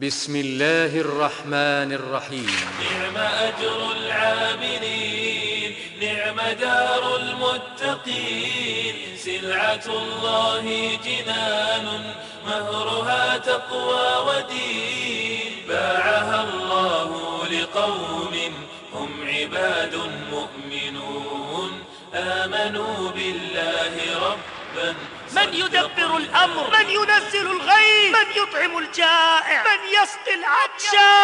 بسم الله الرحمن الرحيم. نعم أجر العاملين نعم دار المتقين. سلعة الله جنان مهرها تقوى ودين. باعها الله لقوم هم عباد مؤمنون. آمنوا بالله ربا. من يدبر الأمر؟ من ينزل الغيث من يطعم الجائع؟ من يسقي العطشى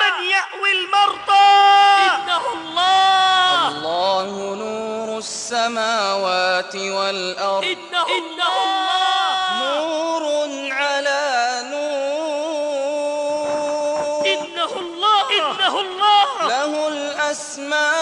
من يأوي المرضى؟ إنه الله. الله نور السماوات والأرض. إنه الله. نور على نور. إنه الله. إنه الله. له الأسماء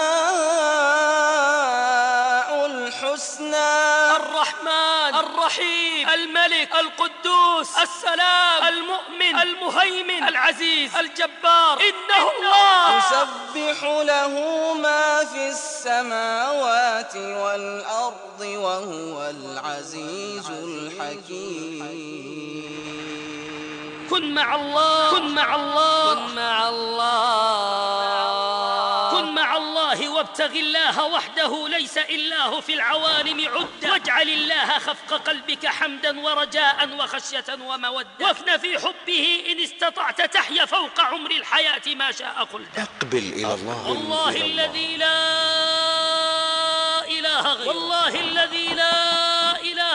الرحيم الملك القدوس السلام المؤمن المهيمن العزيز الجبار. إنه الله. يسبح له ما في السماوات والأرض وهو العزيز الحكيم. كن مع الله كن مع الله. كن مع الله. كن مع الله. وابتغ الله وحده ليس إله في العوالم عدا واجعل الله خفق قلبك حمدا ورجاء وخشية ومودة. وافن في حبه إن استطعت تحيا فوق عمر الحياة ما شاء قلت. أقبل إلى الله. والله الذي لا إله غيره. والله الذي لا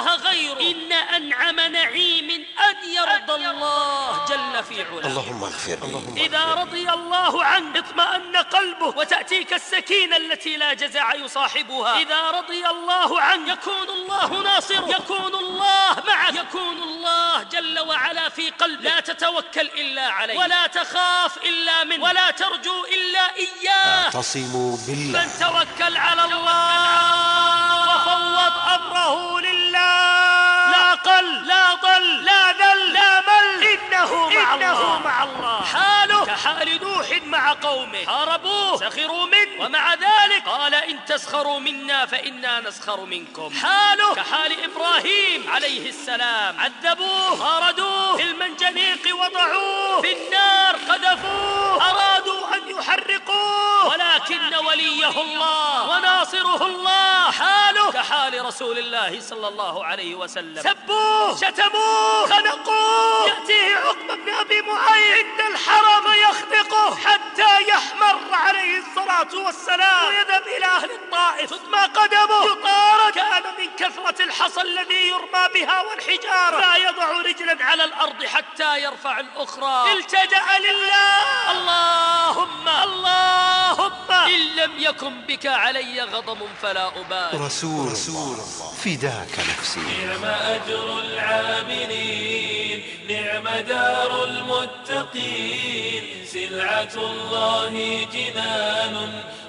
إله غيره. إن أنعم نعيم أن يرضى الله جل في علاه. اللهم اغفر لي. إذا رضي الله عنك اطمأن قلبه وتأتيك السكينة التي لا جزع يصاحبها. إذا رضي الله عنك يكون الله ناصر يكون الله معك يكون الله جل وعلا في قلبك لا تتوكل إلا عليه. ولا تخاف إلا منه. ولا ترجو إلا إياه. اعتصموا بالله. من توكل على الله. وفوض أمره لله. لا قل لا ضل لا ذل لا مل. إنه مع الله. مع الله. حاله كحال نوح مع قومه. حاربوه سخروا منه ومع ذلك قال إن تسخروا منا فإنا نسخر منكم. حاله كحال إبراهيم عليه السلام. عذبوه. طاردوه في المنجنيق وضعوه. في النار قذفوه. أرادوا أن يحرقوه. ولكن وليه الله. وناصره الله. حاله. كحال رسول الله صلى الله عليه وسلم. سبوه. شتموه. خنقوه. يأتيه عقبة بن أبي معيط عند الحرم يخنقه حتى يحمر عليه الصلاة والسلام. ويذهب إلى أهل الطائف. ثم قدمه. يطارد. كان من كثرة الحصى الذي يرمى بها والحجارة. لا يضع رجلا على الأرض حتى يرفع الأخرى. التجأ لله. اللهم. اللهم. إن لم يكن بك علي غضب فلا أبالي. رسول, رسول الله. فداك نفسي. نعم أجر العاملين. نعم دار المتقين سلعة الله جنان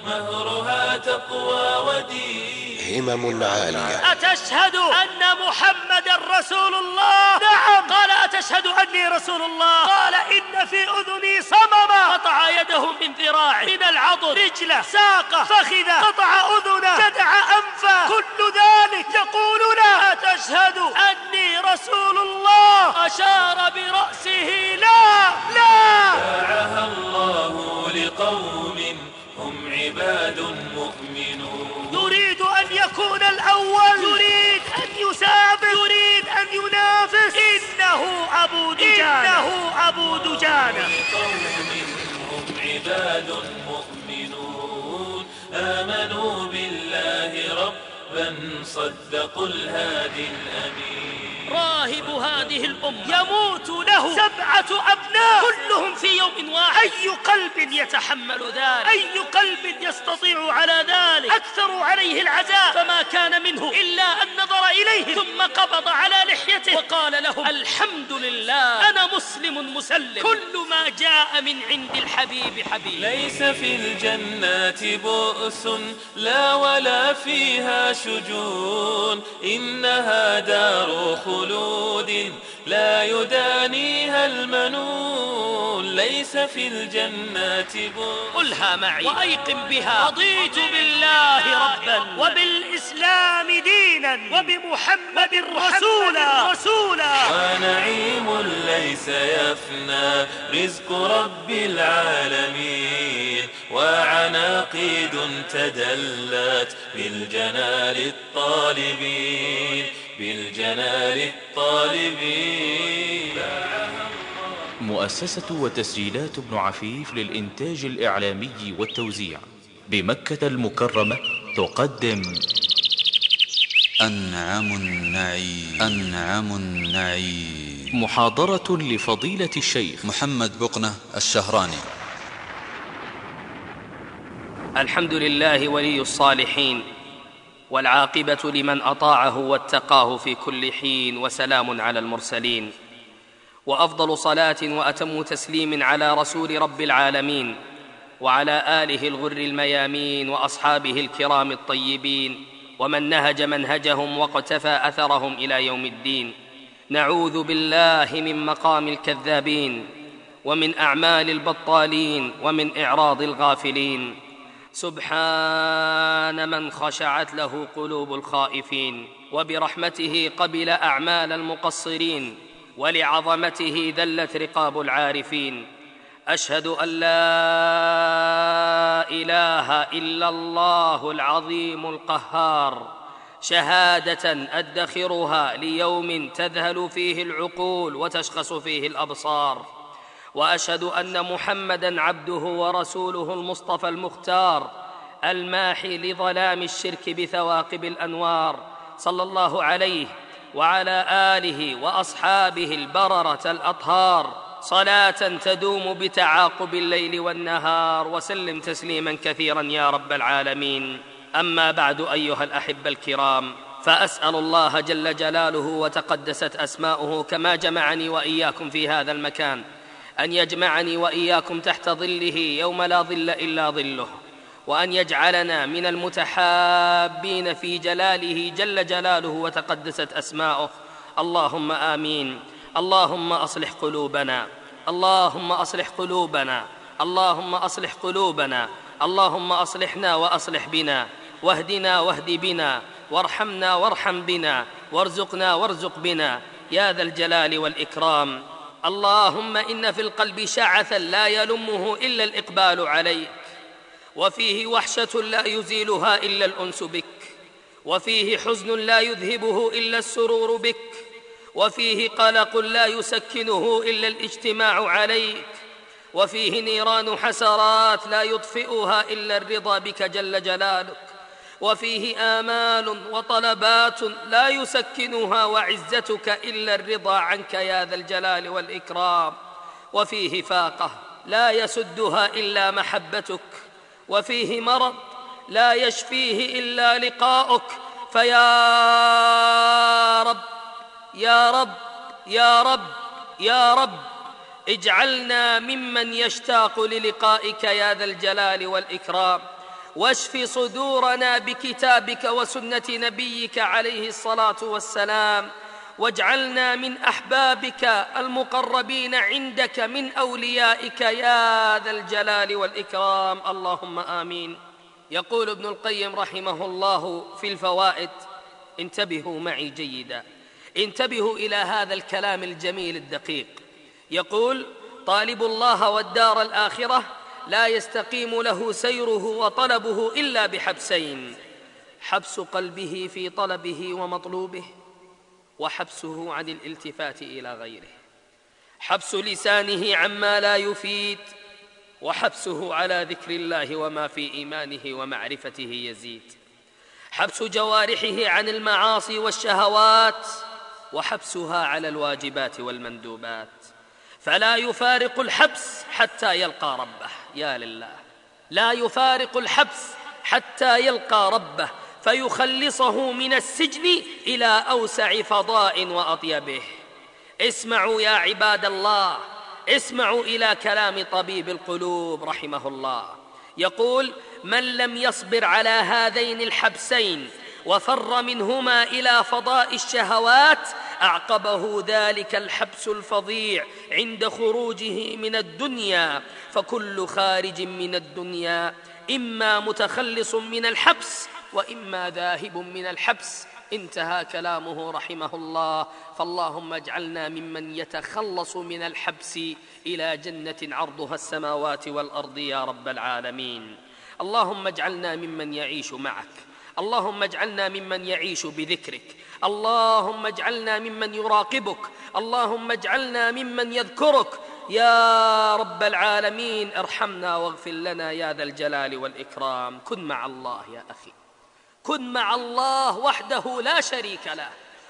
مهرها تقوى ودين. همم عالية. أتشهد أن محمد رسول الله؟ نعم. قال أتشهد أني رسول الله. قال إن في أذني صمما قطع يده من ذراعه من العضد رجله ساقه فخذه. قطع أذنه جدع أنفه. كل ذلك يقول له أتشهد أني رسول الله. أشار برأسه لا لا. باعها الله لقوم هم عباد مؤمنون. أن يكون الأول. يريد أن يسابق يريد أن ينافس. إنه أبو دجانة. إنه أبو دجانة. لقوم هم عباد مؤمنون. آمنوا بالله ربا صدقوا الهادي الأمين. راهب هذه الأمة يموت له. سبعة أبناء. كلهم في يوم واحد. أي قلب يتحمل ذلك؟ أي قلب يستطيع على ذلك؟ أكثروا عليه العذاب فما كان منه إلا أن نظر إليه. ثم قبض على لحيته. وقال لهم الحمد لله. أنا مسلم مسلم. كل ما جاء من عند الحبيب حبيب. ليس في الجنات بؤس لا ولا فيها شجون. إنها دار خلود. لا يدانيها المنون ليس في الجنات قلها معي. وأيقن بها. رضيت بالله ربا. وبالإسلام دينا. وبمحمد رسولا رسولا. ونعيم ليس يفنى. رزق رب العالمين. وعناقيد تدلت بالجنال الطالبين. بالجنال الطالبين مؤسسة وتسجيلات ابن عفيف للإنتاج الإعلامي والتوزيع. بمكة المكرمة تقدم. أنعم النعيم. أنعم النعيم. محاضرة لفضيلة الشيخ. محمد بقنة الشهراني. الحمد لله ولي الصالحين. والعاقبة لمن أطاعه واتقاه في كل حين وسلام على المرسلين. وأفضل صلاة وأتم تسليم على رسول رب العالمين وعلى آله الغر الميامين وأصحابه الكرام الطيبين ومن نهج منهجهم واقتفى أثرهم إلى يوم الدين. نعوذ بالله من مقام الكذابين ومن أعمال البطالين ومن إعراض الغافلين. سبحان من خشعت له قلوب الخائفين وبرحمته قبل أعمال المقصرين ولعظمته ذلت رقاب العارفين. أشهد أن لا إله إلا الله العظيم القهار. شهادة أدخرها ليوم تذهل فيه العقول وتشخص فيه الأبصار. وأشهد أن محمدا عبده ورسوله المصطفى المختار الماحي لظلام الشرك بثواقب الأنوار صلى الله عليه وعلى آله وأصحابه البررة الأطهار. صلاة تدوم بتعاقب الليل والنهار وسلم تسليما كثيرا يا رب العالمين. أما بعد أيها الأحبة الكرام فأسأل الله جل جلاله وتقدست أسماؤه كما جمعني وإياكم في هذا المكان. أن يجمعني وإياكم تحت ظله يوم لا ظل إلا ظله وأن يجعلنا من المتحابين في جلاله جل جلاله وتقدست أسماؤه. اللهم آمين. اللهم أصلح قلوبنا. اللهم أصلح قلوبنا. اللهم أصلح قلوبنا. اللهم أصلحنا وأصلح بنا. واهدنا واهد بنا. وارحمنا وارحم بنا. وارزقنا وارزق بنا. يا ذا الجلال والإكرام. اللهم إن في القلب شعثا لا يلمه إلا الإقبال عليك وفيه وحشة لا يزيلها إلا الأنس بك وفيه حزن لا يذهبه إلا السرور بك وفيه قلق لا يسكنه إلا الاجتماع عليك وفيه نيران حسرات لا يطفئها إلا الرضا بك جل جلالك. وفيه آمال وطلبات لا يسكنها وعزتك إلا الرضا عنك يا ذا الجلال والإكرام. وفيه فاقة لا يسدها إلا محبتك. وفيه مرض لا يشفيه إلا لقاؤك. فيا رب يا رب يا رب يا رب اجعلنا ممن يشتاق للقائك يا ذا الجلال والإكرام. واشف صدورنا بكتابك وسنة نبيك عليه الصلاة والسلام. واجعلنا من أحبابك المقربين عندك من أوليائك يا ذا الجلال والإكرام. اللهم آمين. يقول ابن القيم رحمه الله في الفوائد انتبهوا معي جيدا. انتبهوا إلى هذا الكلام الجميل الدقيق. يقول طالب الله والدار الآخرة لا يستقيم له سيره وطلبه إلا بحبسين. حبس قلبه في طلبه ومطلوبه وحبسه عن الالتفات إلى غيره. حبس لسانه عما لا يفيد وحبسه على ذكر الله وما في إيمانه ومعرفته يزيد حبس جوارحه عن المعاصي والشهوات وحبسها على الواجبات والمندوبات. فلا يفارق الحبس حتى يلقى ربه. يا لله. لا يفارق الحبس حتى يلقى ربه فيخلصه من السجن إلى أوسع فضاء وأطيبه. اسمعوا يا عباد الله اسمعوا إلى كلام طبيب القلوب رحمه الله. يقول من لم يصبر على هذين الحبسين وفر منهما إلى فضاء الشهوات أعقبه ذلك الحبس الفظيع عند خروجه من الدنيا. فكل خارج من الدنيا إما متخلص من الحبس وإما ذاهب من الحبس. انتهى كلامه رحمه الله. فاللهم اجعلنا ممن يتخلص من الحبس إلى جنة عرضها السماوات والأرض يا رب العالمين. اللهم اجعلنا ممن يعيش معك. اللهم اجعلنا ممن يعيش بذكرك. اللهم اجعلنا ممن يراقبك. اللهم اجعلنا ممن يذكرك. يا رب العالمين ارحمنا واغفر لنا يا ذا الجلال والإكرام. كن مع الله يا أخي. كن مع الله وحده لا شريك له.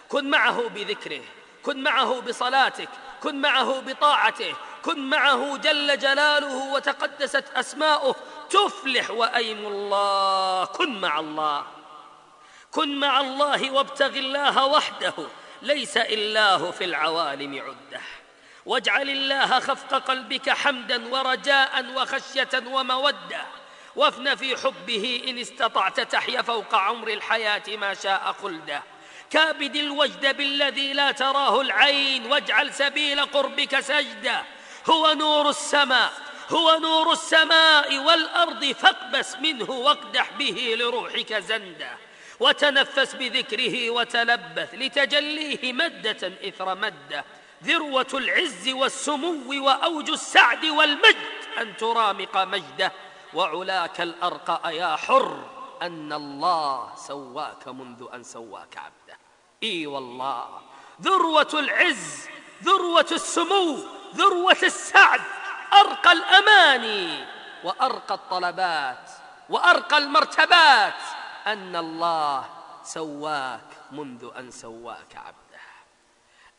كن معه بذكره. كن معه بصلاتك. كن معه بطاعته. كن معه جل جلاله وتقدست أسماؤه. تفلح وأيم الله. كن مع الله. كن مع الله وابتغ الله وحده. ليس إلاه في العوالم عدة. واجعل الله خفق قلبك حمدا ورجاء وخشية ومودة. وافن في حبه إن استطعت تحيا فوق عمر الحياة ما شاء خلده كابد الوجد بالذي لا تراه العين. واجعل سبيل قربك سجدة. هو نور السماء هو نور السماء والأرض فاقبس منه واقدح به لروحك زندة وتنفس بذكره وتلبث لتجليه مدة إثر مدة. ذروة العز والسمو وأوج السعد والمجد أن ترامق مجده. وعلاك الأرقى يا حر أن الله سواك منذ أن سواك عبده. إي والله ذروة العز ذروة السمو ذروة السعد أرقى الأماني وأرقى الطلبات وأرقى المرتبات. أن الله سواك منذ أن سواك عبده.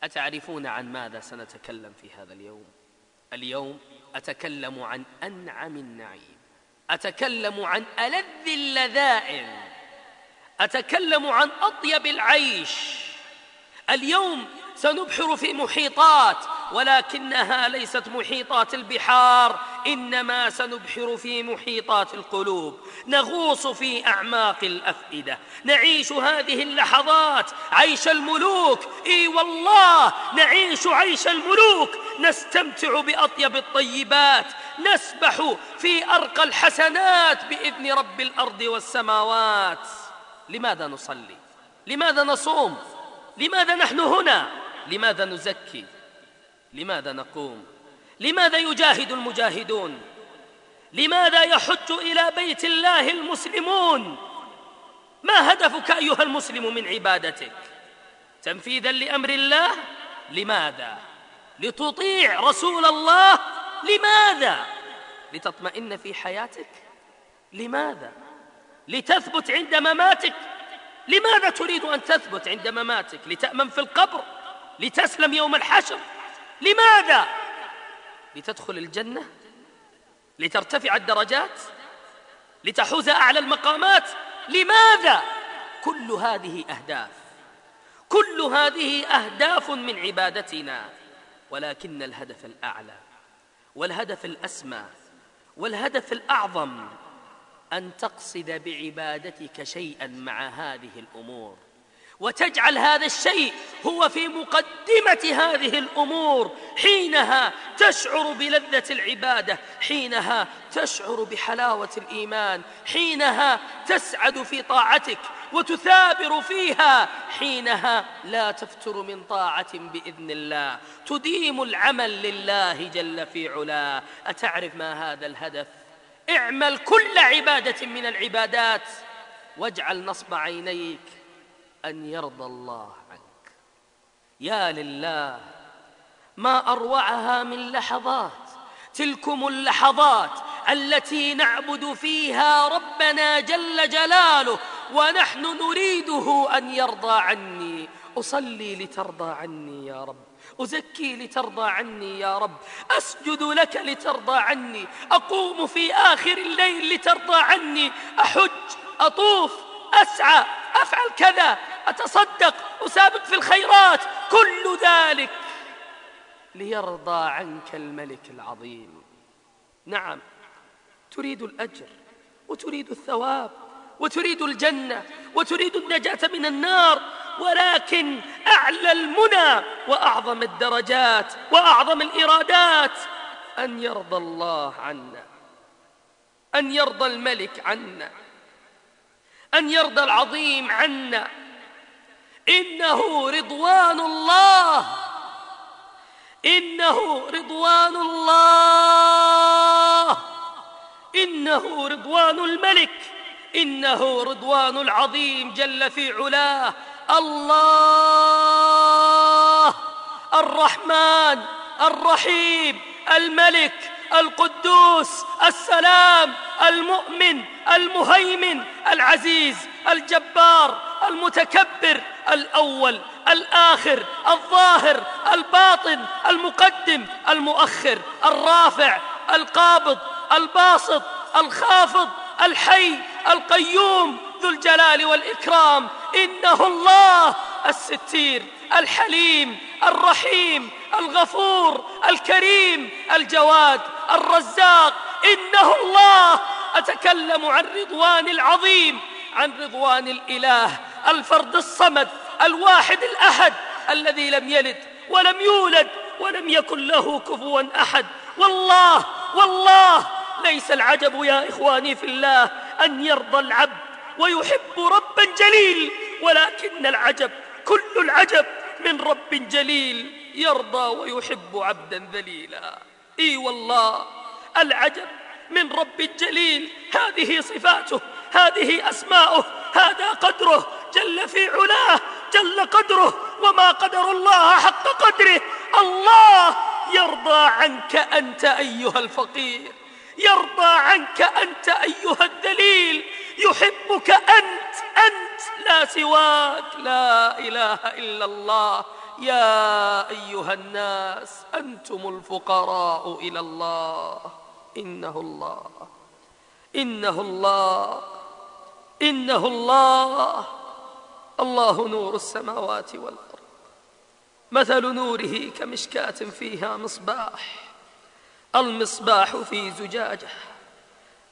أتعرفون عن ماذا سنتكلم في هذا اليوم؟ اليوم أتكلم عن أنعم النعيم. أتكلم عن ألذ اللذائذ أتكلم عن أطيب العيش. اليوم سنبحر في محيطات ولكنها ليست محيطات البحار إنما سنبحر في محيطات القلوب. نغوص في أعماق الأفئدة. نعيش هذه اللحظات عيش الملوك. إي والله نعيش عيش الملوك. نستمتع بأطيب الطيبات. نسبح في أرقى الحسنات بإذن رب الأرض والسماوات. لماذا نصلي؟ لماذا نصوم؟ لماذا نحن هنا؟ لماذا نزكي؟ لماذا نقوم؟ لماذا يجاهد المجاهدون؟ لماذا يحج إلى بيت الله المسلمون؟ ما هدفك أيها المسلم من عبادتك؟ تنفيذا لأمر الله؟ لماذا؟ لتطيع رسول الله؟ لماذا؟ لتطمئن في حياتك؟ لماذا؟ لتثبت عند مماتك؟ لماذا تريد أن تثبت عند مماتك؟ لتأمن في القبر؟ لتسلم يوم الحشر. لماذا؟ لتدخل الجنة لترتفع الدرجات لتحوز أعلى المقامات. لماذا؟ كل هذه أهداف. كل هذه أهداف من عبادتنا. ولكن الهدف الأعلى والهدف الأسمى والهدف الأعظم أن تقصد بعبادتك شيئا مع هذه الأمور. وتجعل هذا الشيء هو في مقدمة هذه الأمور حينها تشعر بلذة العبادة حينها تشعر بحلاوة الإيمان حينها تسعد في طاعتك وتثابر فيها حينها لا تفتر من طاعة بإذن الله. تديم العمل لله جل في علاه. أتعرف ما هذا الهدف؟ اعمل كل عبادة من العبادات واجعل نصب عينيك أن يرضى الله عنك. يا لله ما أروعها من لحظات تلكم اللحظات التي نعبد فيها ربنا جل جلاله ونحن نريده أن يرضى عني. أصلي لترضى عني يا رب. أزكي لترضى عني يا رب. أسجد لك لترضى عني. أقوم في آخر الليل لترضى عني. أحج أطوف أسعى. أفعل كذا أتصدق أسابق في الخيرات. كل ذلك ليرضى عنك الملك العظيم. نعم تريد الأجر وتريد الثواب وتريد الجنة وتريد النجاة من النار ولكن أعلى المنى وأعظم الدرجات وأعظم الإرادات أن يرضى الله عنا أن يرضى الملك عنا. أن يرضى العظيم عنا. إنه رضوان الله. إنه رضوان الله. إنه رضوان الملك. إنه رضوان العظيم جل في علاه. الله. الرحمن. الرحيم. الملك. القدوس السلام المؤمن المهيمن العزيز الجبار المتكبر الأول الآخر الظاهر الباطن المقدم المؤخر الرافع القابض الباسط الخافض الحي القيوم ذو الجلال والإكرام. إنه الله الستير. الحليم الرحيم الغفور الكريم الجواد الرزاق. إنه الله. أتكلم عن رضوان العظيم عن رضوان الإله الفرد الصمد الواحد الأحد الذي لم يلد ولم يولد ولم يكن له كفوا أحد. والله والله. ليس العجب يا إخواني في الله أن يرضى العبد ويحب ربا جليل ولكن العجب كل العجب من رب جليل يرضى ويحب عبدا ذليلا. إي والله العجب من رب جليل هذه صفاته هذه أسماؤه هذا قدره جل في علاه جل قدره وما قدر الله حق قدره. الله يرضى عنك أنت أيها الفقير يرضى عنك أنت أيها الذليل يحبك أنت أنت لا سواك. لا إله إلا الله. يا أيها الناس أنتم الفقراء إلى الله. إنه الله. إنه الله. إنه الله. الله نور السماوات والأرض. مثل نوره كمشكاة فيها مصباح. المصباح في زجاجة.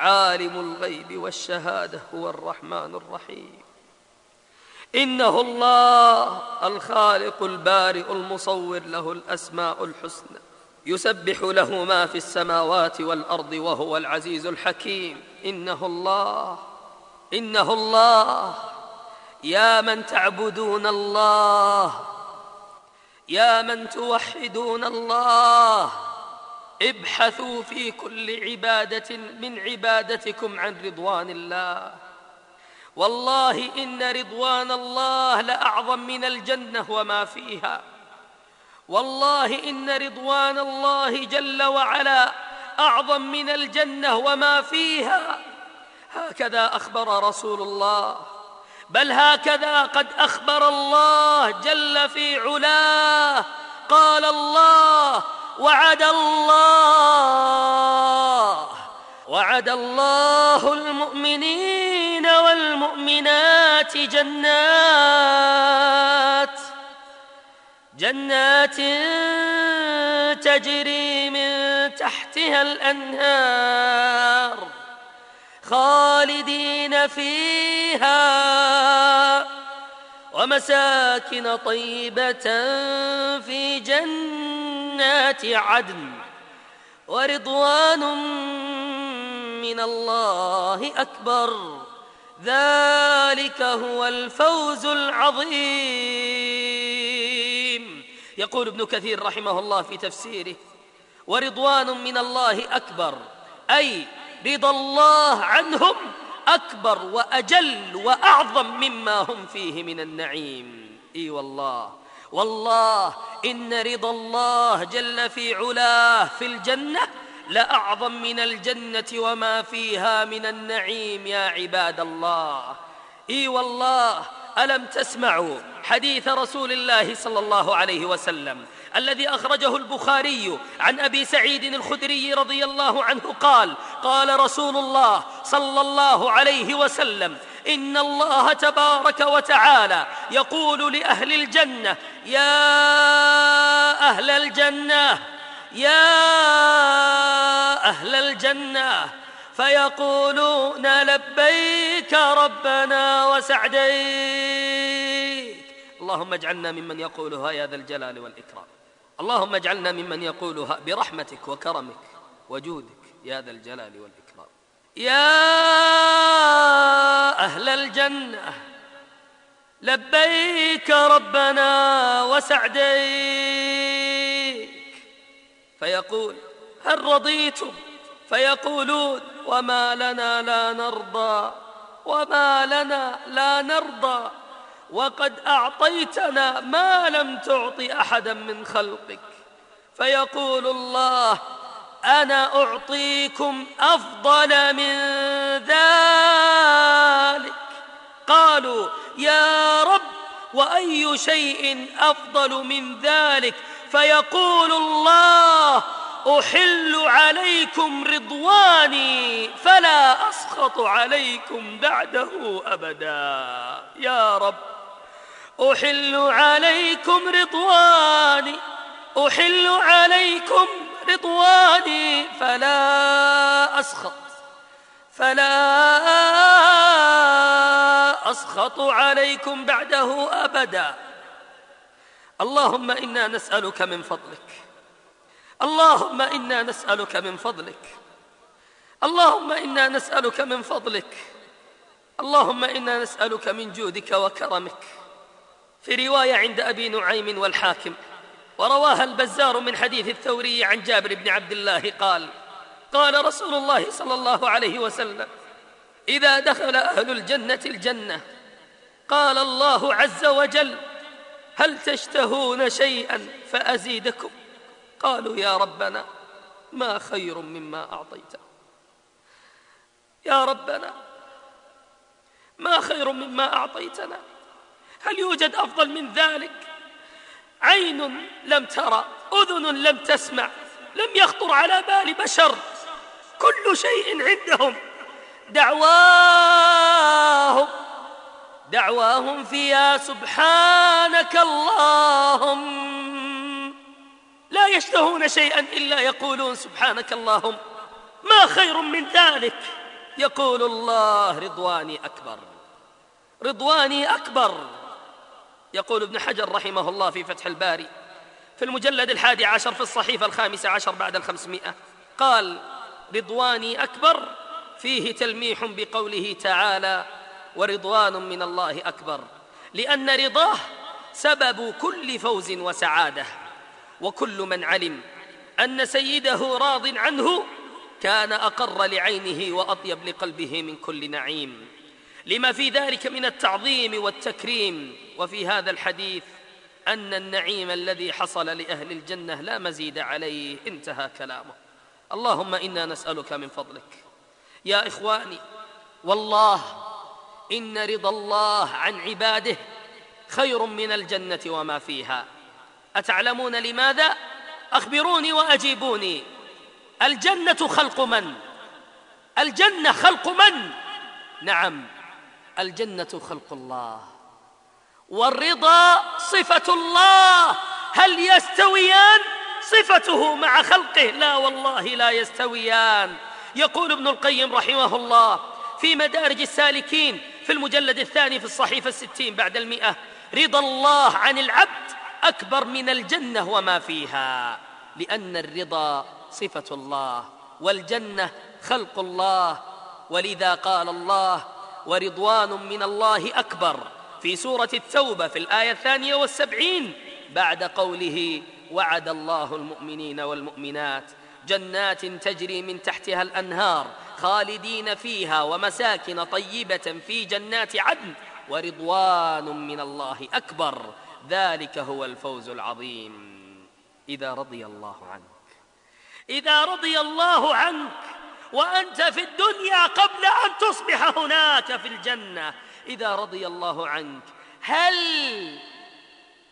عالم الغيب والشهادة هو الرحمن الرحيم. إنه الله الخالق البارئ المصور له الأسماء الحسنى يسبح له ما في السماوات والأرض وهو العزيز الحكيم. إنه الله إنه الله. يا من تعبدون الله يا من توحدون الله. ابحثوا في كل عبادة من عبادتكم عن رضوان الله. والله إن رضوان الله لأعظم من الجنة وما فيها. والله إن رضوان الله جل وعلا أعظم من الجنة وما فيها. هكذا أخبر رسول الله. بل هكذا قد أخبر الله جل في علاه. قال الله وعد الله وعد الله المؤمنين والمؤمنات جنات جنات تجري من تحتها الأنهار خالدين فيها. ومساكن طيبة في جنات عدن ورضوان من الله أكبر. ذلك هو الفوز العظيم. يقول ابن كثير رحمه الله في تفسيره ورضوان من الله أكبر أي رضا الله عنهم أكبر وأجل وأعظم مما هم فيه من النعيم. إي والله والله إن رضا الله جل في علاه في الجنة لأعظم من الجنة وما فيها من النعيم يا عباد الله. إي والله ألم تسمعوا حديث رسول الله صلى الله عليه وسلم الذي أخرجه البخاري عن أبي سعيد الخدري رضي الله عنه قال قال رسول الله صلى الله عليه وسلم إن الله تبارك وتعالى يقول لأهل الجنة يا أهل الجنة يا أهل الجنة فيقولون لبيك ربنا وسعديك. اللهم اجعلنا ممن يقولها يا ذا الجلال والإكرام. اللهم اجعلنا ممن يقولها برحمتك وكرمك وجودك يا ذا الجلال والإكرام. يا أهل الجنة لبيك ربنا وسعديك. فيقول هل رضيتم فيقولون وما لنا لا نرضى وما لنا لا نرضى. وقد أعطيتنا ما لم تعط أحدا من خلقك. فيقول الله أنا أعطيكم أفضل من ذلك. قالوا يا رب وأي شيء أفضل من ذلك؟ فيقول الله أحل عليكم رضواني فلا أسخط عليكم بعده أبدا. يا رب أحل عليكم رضواني أحل عليكم رضواني فلا أسخط فلا أسخط عليكم بعده أبدا. اللهم إنا نسألك من فضلك. اللهم إنا نسألك من فضلك. اللهم إنا نسألك من فضلك. اللهم إنا نسألك من جودك وكرمك. في رواية عند أبي نعيم والحاكم ورواها البزار من حديث الثوري عن جابر بن عبد الله قال قال رسول الله صلى الله عليه وسلم إذا دخل أهل الجنة الجنة قال الله عز وجل هل تشتهون شيئا فأزيدكم. قالوا يا ربنا ما خير مما أعطيته. يا ربنا ما خير مما أعطيتنا. هل يوجد أفضل من ذلك؟ عين لم ترى أذن لم تسمع لم يخطر على بال بشر. كل شيء عندهم. دعواهم دعواهم فيها سبحانك اللهم. لا يشتهون شيئا إلا يقولون سبحانك اللهم ما خير من ذلك؟ يقول الله رضواني أكبر رضواني أكبر. يقول ابن حجر رحمه الله في فتح الباري في المجلد الحادي عشر في الصحيفة الخامسة عشر بعد الخمسمائة قال رضواني أكبر فيه تلميح بقوله تعالى ورضوان من الله أكبر لأن رضاه سبب كل فوز وسعادة. وكل من علم أن سيده راض عنه كان أقر لعينه وأطيب لقلبه من كل نعيم. لما في ذلك من التعظيم والتكريم وفي هذا الحديث أن النعيم الذي حصل لأهل الجنة لا مزيد عليه انتهى كلامه. اللهم إنا نسألك من فضلك. يا إخواني والله إن رضا الله عن عباده خير من الجنة وما فيها. أتعلمون لماذا؟ أخبروني وأجيبوني الجنة خلق من؟ الجنة خلق من؟ نعم الجنة خلق الله والرضا صفة الله هل يستويان؟ صفته مع خلقه لا والله لا يستويان يقول ابن القيم رحمه الله في مدارج السالكين في المجلد الثاني في الصحيفة الستين بعد المئة رضا الله عن العبد أكبر من الجنة وما فيها لأن الرضا صفة الله والجنة خلق الله ولذا قال الله ورضوان من الله أكبر في سورة التوبة في الآية الثانية والسبعين بعد قوله وعد الله المؤمنين والمؤمنات جنات تجري من تحتها الأنهار خالدين فيها ومساكن طيبة في جنات عدن ورضوان من الله أكبر ذلك هو الفوز العظيم. إذا رضي الله عنك. إذا رضي الله عنك وأنت في الدنيا قبل أن تصبح هناك في الجنة. إذا رضي الله عنك هل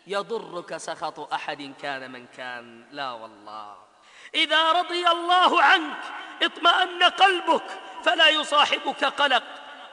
يضرك سخط أحد كان من كان؟ لا والله. إذا رضي الله عنك اطمأن قلبك فلا يصاحبك قلق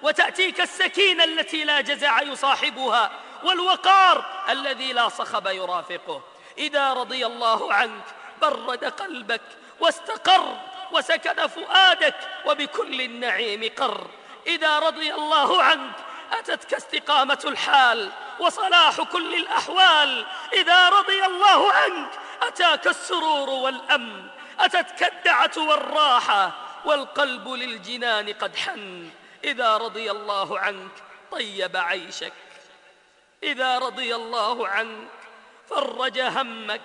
وتأتيك السكينة التي لا جزع يصاحبها. والوقار الذي لا صخب يرافقه. إذا رضي الله عنك برد قلبك واستقر وسكن فؤادك وبكل النعيم قر. إذا رضي الله عنك أتتك استقامة الحال وصلاح كل الأحوال. إذا رضي الله عنك أتاك السرور والأمن. أتتك الدعة والراحة والقلب للجنان قد حن. إذا رضي الله عنك طيب عيشك إذا رضي الله عنك فرج همك.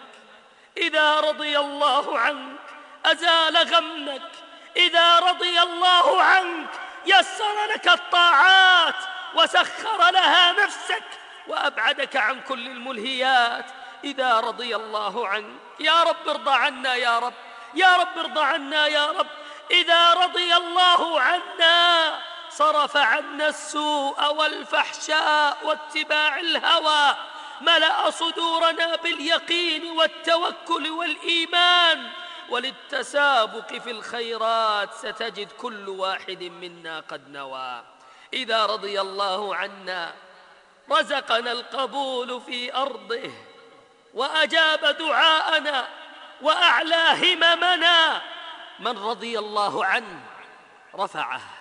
إذا رضي الله عنك أزال غمك. إذا رضي الله عنك يسر لك الطاعات وسخر لها نفسك وأبعدك عن كل الملهيات. إذا رضي الله عنك يا رب ارضى عنا يا رب. يا رب ارضى عنا يا رب. إذا رضي الله عنا صرف عنا السوء والفحشاء واتباع الهوى ملأ صدورنا باليقين والتوكل والإيمان. وللتسابق في الخيرات ستجد كل واحد منا قد نوى. إذا رضي الله عنا رزقنا القبول في أرضه وأجاب دعاءنا وأعلى هممنا. من رضي الله عنه رفعه.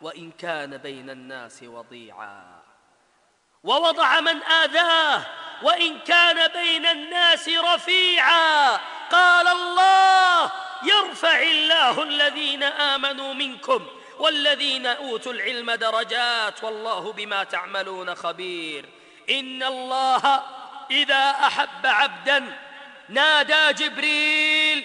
وإن كان بين الناس وضيعا. ووضع من آذاه وإن كان بين الناس رفيعا. قال الله يرفع الله الذين آمنوا منكم والذين أوتوا العلم درجات والله بما تعملون خبير. إن الله إذا أحب عبدا نادى جبريل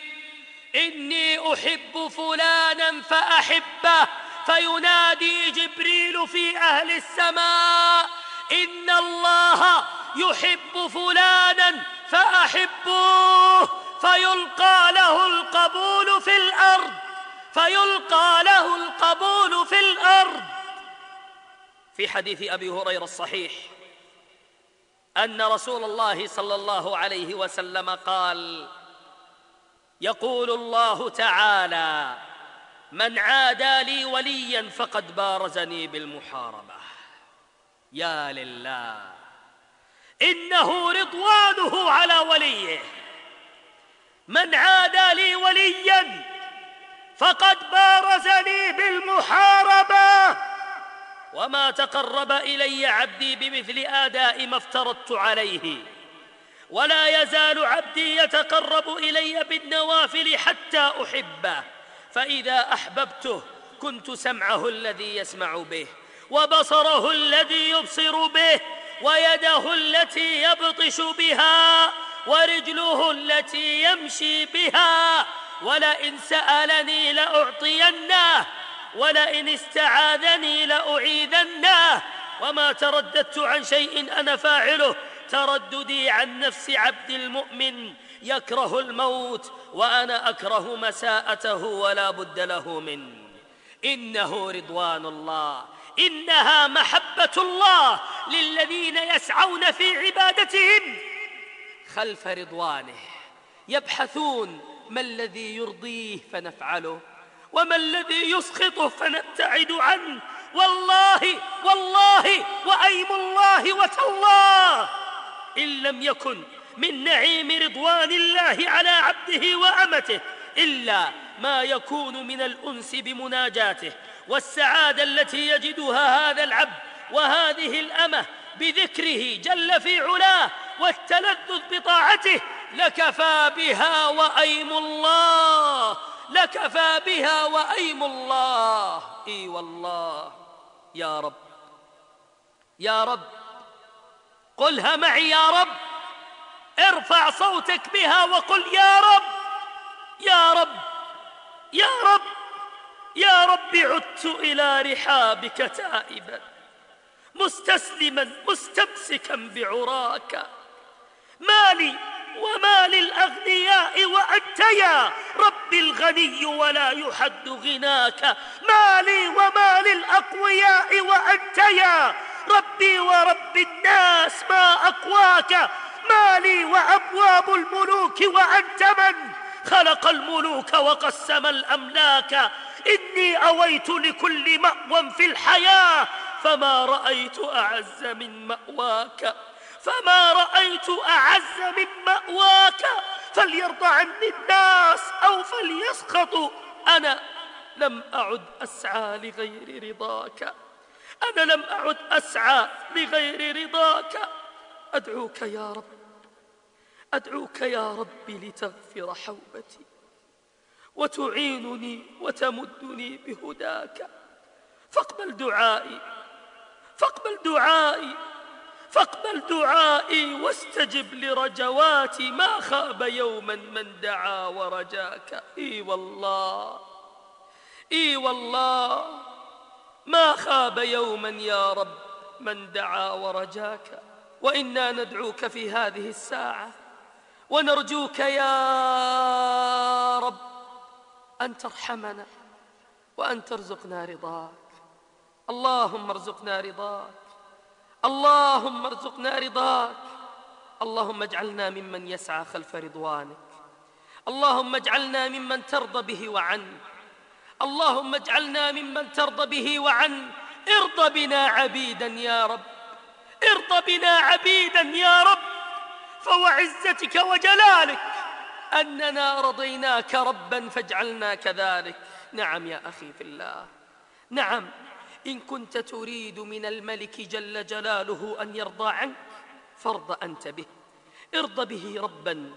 إني أحب فلانا فأحبه. فينادي جبريل في أهل السماء إن الله يحب فلانا فأحبوه فيلقى له القبول في الأرض فيلقى له القبول في الأرض. في حديث أبي هريرة الصحيح أن رسول الله صلى الله عليه وسلم قال يقول الله تعالى من عادى لي وليا فقد بارزني بالمحاربة. يا لله إنه رضوانه على وليه. من عادى لي وليا فقد بارزني بالمحاربة. وما تقرب إلي عبدي بمثل آداء ما افترضت عليه. ولا يزال عبدي يتقرب إلي بالنوافل حتى أحبه. فإذا أحببته كنت سمعه الذي يسمع به وبصره الذي يبصر به ويده التي يبطش بها ورجله التي يمشي بها ولئن سألني لأعطينه ولئن استعاذني لأعيذنه. وما ترددت عن شيء أنا فاعله ترددي عن نفس عبد المؤمن يكره الموت وأنا أكره مساءته ولا بد له منه. إنه رضوان الله. إنها محبة الله للذين يسعون في عبادتهم خلف رضوانه. يبحثون ما الذي يرضيه فنفعله وما الذي يسخطه فنبتعد عنه. والله والله وأيم الله وتالله. إن لم يكن من نعيم رضوان الله على عبده وأمته إلا ما يكون من الأنس بمناجاته والسعادة التي يجدها هذا العبد وهذه الأمة بذكره جل في علاه والتلذذ بطاعته لكفى بها وأيم الله لكفى بها وأيم الله. إي والله يا رب يا رب قلها معي يا رب. ارفع صوتك بها وقل يا رب يا رب يا رب يا رب عدت إلى رحابك تائبا مستسلما مستمسكا بعراك. مالي وما للأغنياء وأنت يا رب الغني ولا يحد غناك. مالي وما للأقوياء وأنت يا ربي ورب الناس ما أقواك. ما لي وأبواب الملوك وأنت من خلق الملوك وقسم الأملاك. إني أويت لكل مأوى في الحياة فما رأيت أعز من مأواك. فما رأيت أعز من مأواك. فليرضى عني الناس أو فليسخطوا أنا لم أعد أسعى لغير رضاك. أنا لم أعد أسعى لغير رضاك. أدعوك يا رب. أدعوك يا رب لتغفر حوبتي وتعينني وتمدني بهداك. فاقبل دعائي فاقبل دعائي فاقبل دعائي واستجب لرجواتي ما خاب يوما من دعا ورجاك. إي والله إي والله ما خاب يوما يا رب من دعا ورجاك. وإنا ندعوك في هذه الساعة ونرجوك يا رب أن ترحمنا وأن ترزقنا رضاك. اللهم ارزقنا رضاك. اللهم ارزقنا رضاك. اللهم اجعلنا ممن يسعى خلف رضوانك. اللهم اجعلنا ممن ترضى به وعنه اللهم اجعلنا ممن ترضى به وعنه ارض بنا عبيدا يا رب. ارض بنا عبيدا يا رب. فوعزتك وجلالك. أننا رضيناك ربا فاجعلنا كذلك نعم يا أخي في الله. نعم. إن كنت تريد من الملك جل جلاله أن يرضى عنك فارض أنت به. ارض به ربا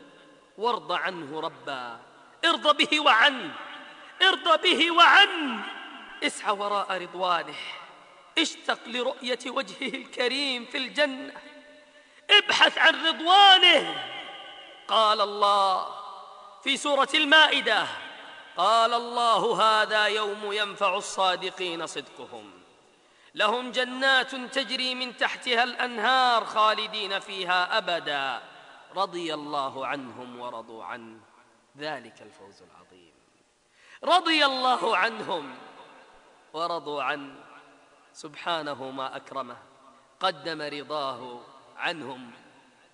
وارض عنه ربا. ارض به وعنه ارض به وعنه اسعى وراء رضوانه. اشتق لرؤية وجهه الكريم في الجنة. ابحث عن رضوانه. قال الله في سورة المائدة قال الله هذا يوم ينفع الصادقين صدقهم. لهم جنات تجري من تحتها الأنهار خالدين فيها أبدا. رضي الله عنهم ورضوا عنه. ذلك الفوز العظيم. رضي الله عنهم ورضوا عنه. سبحانه ما أكرمه قدم رضاه عنهم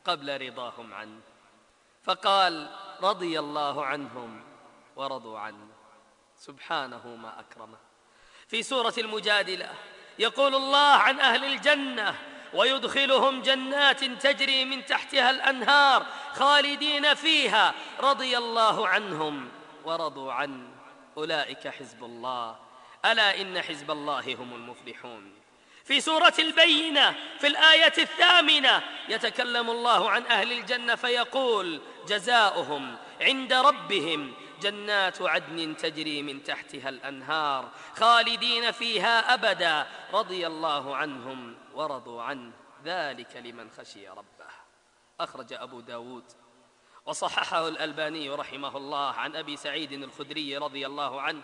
قبل رضاهم عنه. فقال رضي الله عنهم ورضوا عنه. سبحانه ما أكرمه. في سورة المجادلة يقول الله عن أهل الجنة ويدخلهم جنات تجري من تحتها الأنهار خالدين فيها. رضي الله عنهم ورضوا عنه. أولئك حزب الله. ألا إن حزب الله هم المفلحون. في سورة البينة في الآية الثامنة. يتكلم الله عن أهل الجنة فيقول جزاؤهم عند ربهم جنات عدن تجري من تحتها الأنهار خالدين فيها أبدا. رضي الله عنهم ورضوا عنه ذلك لمن خشي ربه. أخرج أبو داود وصححه الألباني رحمه الله عن أبي سعيد الخدري رضي الله عنه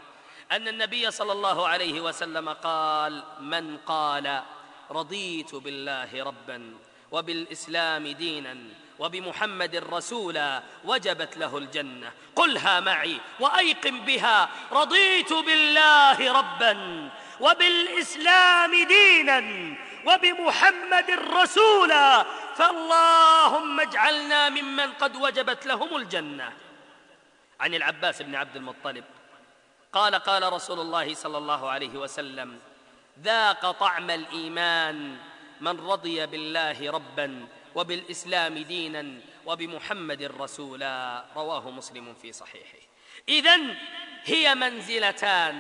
أن النبي صلى الله عليه وسلم قال من قال رضيت بالله ربا وبالإسلام دينا وبمحمد رسولا وجبت له الجنة. قلها معي وأيقن بها. رضيت بالله ربا وبالإسلام دينا وبمحمد رسولا. فاللهم اجعلنا ممن قد وجبت لهم الجنة. عن العباس بن عبد المطلب. قال قال رسول الله صلى الله عليه وسلم ذاق طعم الإيمان من رضي بالله ربا وبالإسلام دينا وبمحمد رسولا. رواه مسلم في صحيحه. اذا هي منزلتان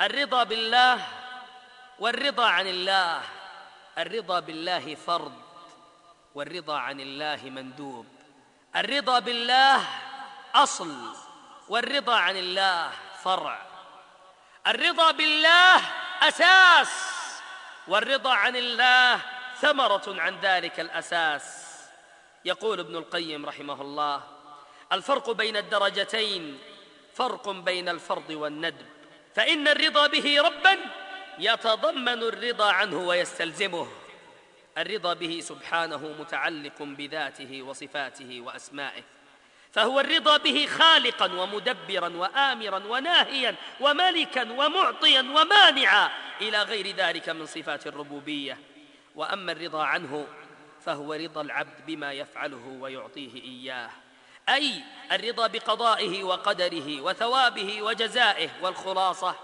الرضا بالله والرضا عن الله. الرضا بالله فرض والرضا عن الله مندوب. الرضا بالله أصل والرضا عن الله فرع. الرضا بالله أساس والرضا عن الله ثمرة عن ذلك الأساس. يقول ابن القيم رحمه الله الفرق بين الدرجتين فرق بين الفرض والندب. فإن الرضا به ربا يتضمن الرضا عنه ويستلزمه. الرضا به سبحانه متعلق بذاته وصفاته وأسمائه. فهو الرضا به خالقا ومدبرا وآمرا وناهيا وملكا ومعطيا ومانعا إلى غير ذلك من صفات الربوبية. وأما الرضا عنه فهو رضا العبد بما يفعله ويعطيه إياه. أي الرضا بقضائه وقدره وثوابه وجزائه والخلاصة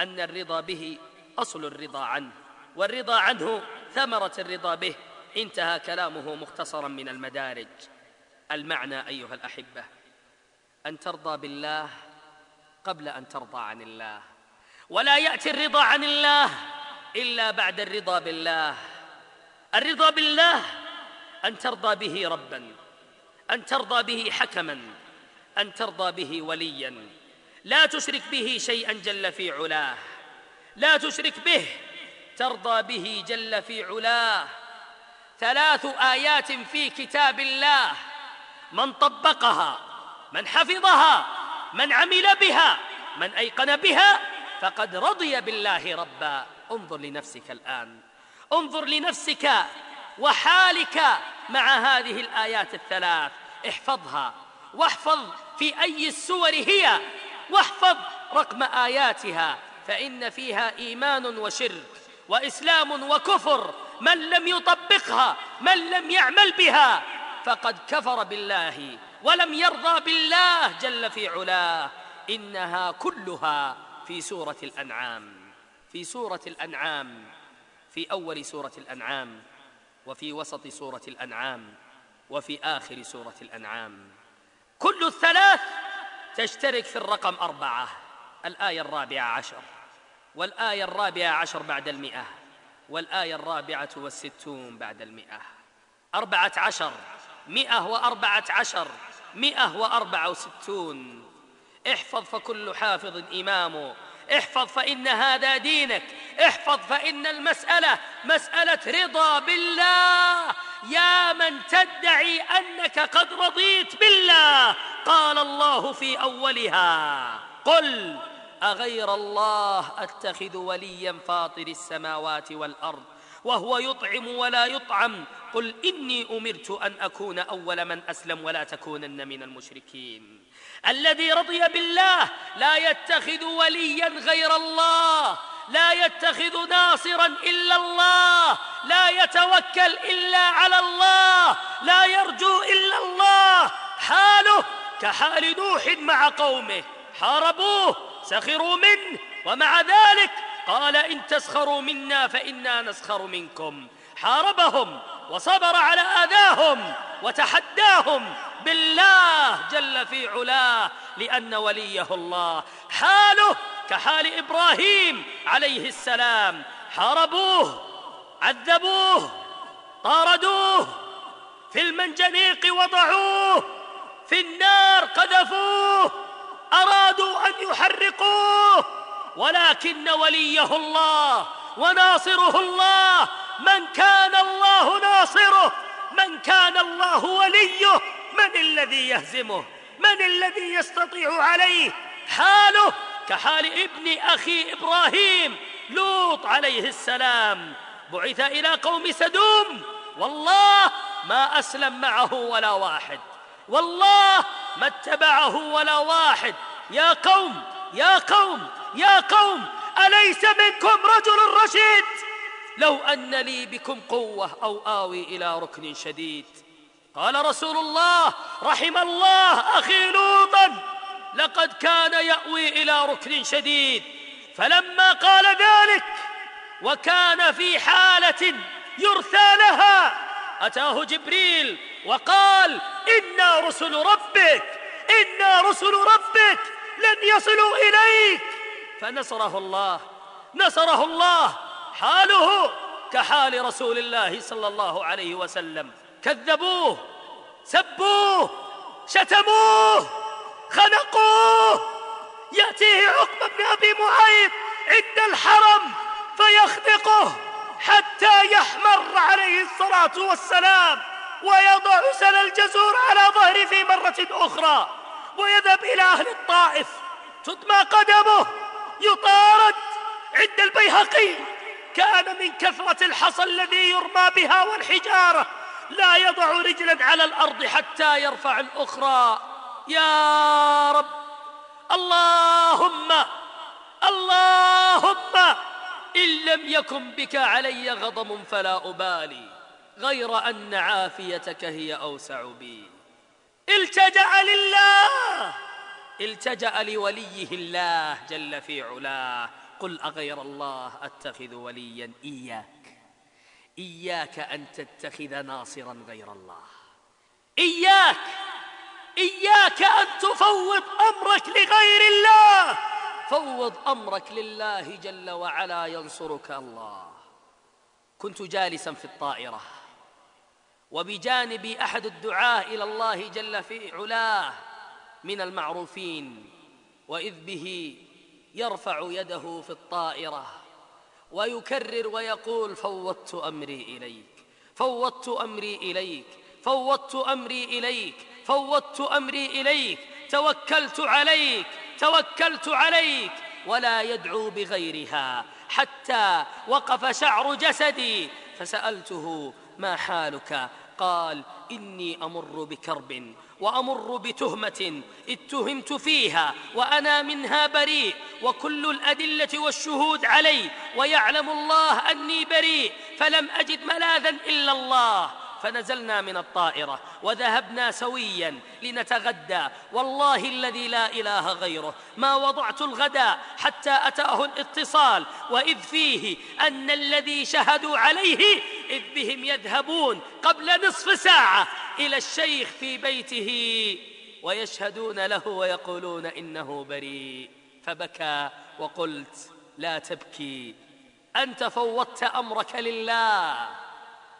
أن الرضا به أصل الرضا عنه. والرضا عنه ثمرة الرضا به. انتهى كلامه مختصرا من المدارج. المعنى أيها الأحبة. أن ترضى بالله قبل أن ترضى عن الله. ولا يأتي الرضا عن الله إلا بعد الرضا بالله. الرضا بالله أن ترضى به ربا أن ترضى به حكما أن ترضى به وليا. لا تشرك به شيئا جل في علاه. لا تشرك به ترضى به جل في علاه. ثلاث آيات في كتاب الله من طبقها من حفظها من عمل بها من أيقن بها فقد رضي بالله ربا. انظر لنفسك الآن. انظر لنفسك وحالك مع هذه الآيات الثلاث. احفظها. واحفظ في أي السور هي. واحفظ رقم آياتها. فإن فيها إيمان وشرك وإسلام وكفر. من لم يطبقها من لم يعمل بها. فقد كفر بالله ولم يرضى بالله جل في علاه. إنها كلها في سورة الأنعام في سورة الأنعام في أول سورة الأنعام وفي وسط سورة الأنعام وفي آخر سورة الأنعام. كل الثلاث تشترك في الرقم أربعة الآية الرابعة عشر والآية الرابعة عشر بعد المئة والآية الرابعة والستون بعد المئة. أربعة عشر مئة وأربعة عشر مئة وأربعة وستون. احفظ فكل حافظ إمامه. احفظ فإن هذا دينك. احفظ فإن المسألة مسألة رضا بالله. يا من تدعي أنك قد رضيت بالله. قال الله في أولها. قل أغير الله أتخذ وليا فاطر السماوات والأرض. وهو يطعم ولا يطعم. قل إني أمرت أن أكون أول من أسلم ولا تكونن من المشركين. الذي رضي بالله لا يتخذ وليا غير الله لا يتخذ ناصرا إلا الله لا يتوكل إلا على الله لا يرجو إلا الله. حاله كحال نوح مع قومه. حاربوه سخروا منه ومع ذلك قال إن تسخروا منا فإنا نسخر منكم. حاربهم وصبر على آذاهم وتحداهم بالله جل في علاه لأن وليه الله. حاله كحال إبراهيم عليه السلام. حاربوه عذبوه طاردوه في المنجنيق وضعوه في النار قذفوه أرادوا أن يحرقوه. ولكن وليه الله وناصره الله. من كان الله ناصره؟ من كان الله وليه؟ من الذي يهزمه؟ من الذي يستطيع عليه؟ حاله كحال ابن أخي إبراهيم. لوط عليه السلام. بعث إلى قوم سدوم. والله ما أسلم معه ولا واحد. والله ما اتبعه ولا واحد. يا قوم يا قوم يا قوم أليس منكم رجل رشيد؟ لو أن لي بكم قوة أو آوي إلى ركن شديد. قال رسول الله رحم الله أخي لوطا لقد كان يأوي إلى ركن شديد. فلما قال ذلك وكان في حالة يرثى لها أتاه جبريل وقال إنا رسل ربك إنا رسل ربك لن يصلوا إليك. فنصره الله. نصره الله. حاله كحال رسول الله صلى الله عليه وسلم. كذبوه سبوه شتموه خنقوه. يأتيه عقبة بن أبي معيط عند الحرم فيخنقه حتى يحمر عليه الصلاة والسلام ويضع سل الجزور على ظهره في مرة أخرى ويذهب إلى أهل الطائف. تدمى قدمه. يطارد عند البيهقي. كان من كثرة الحصى الذي يرمى بها والحجارة. لا يضع رجلا على الأرض حتى يرفع الأخرى. يا رب اللهم اللهم إن لم يكن بك علي غضب فلا أبالي غير أن عافيتك هي أوسع بي. التجأ لله التجأ لوليه الله جل في علاه. قل أغير الله أتخذ وليا إياك. إياك أن تتخذ ناصرا غير الله. إياك! إياك أن تفوض أمرك لغير الله. فوض أمرك لله جل وعلا ينصرك الله. كنت جالسا في الطائرة. وبجانبي أحد الدعاة إلى الله جل في علاه من المعروفين وإذ به يرفع يده في الطائرة ويكرر ويقول فوضت أمري إليك فوضت أمري إليك فوضت أمري إليك فوضت أمري إليك توكلت عليك توكلت عليك ولا يدعو بغيرها حتى وقف شعر جسدي فسألته ما حالك؟ قال إني أمر بكرب وأمر بتهمة اتهمت فيها وأنا منها بريء وكل الأدلة والشهود علي ويعلم الله أني بريء فلم أجد ملاذا إلا الله فنزلنا من الطائرة وذهبنا سويا لنتغدى. والله الذي لا إله غيره. ما وضعت الغداء حتى أتاه الاتصال. وإذ فيه أن الذي شهدوا عليه إذ بهم يذهبون قبل نصف ساعة إلى الشيخ في بيته. ويشهدون له ويقولون إنه بريء. فبكى وقلت لا تبكي. أنت فوضت أمرك لله.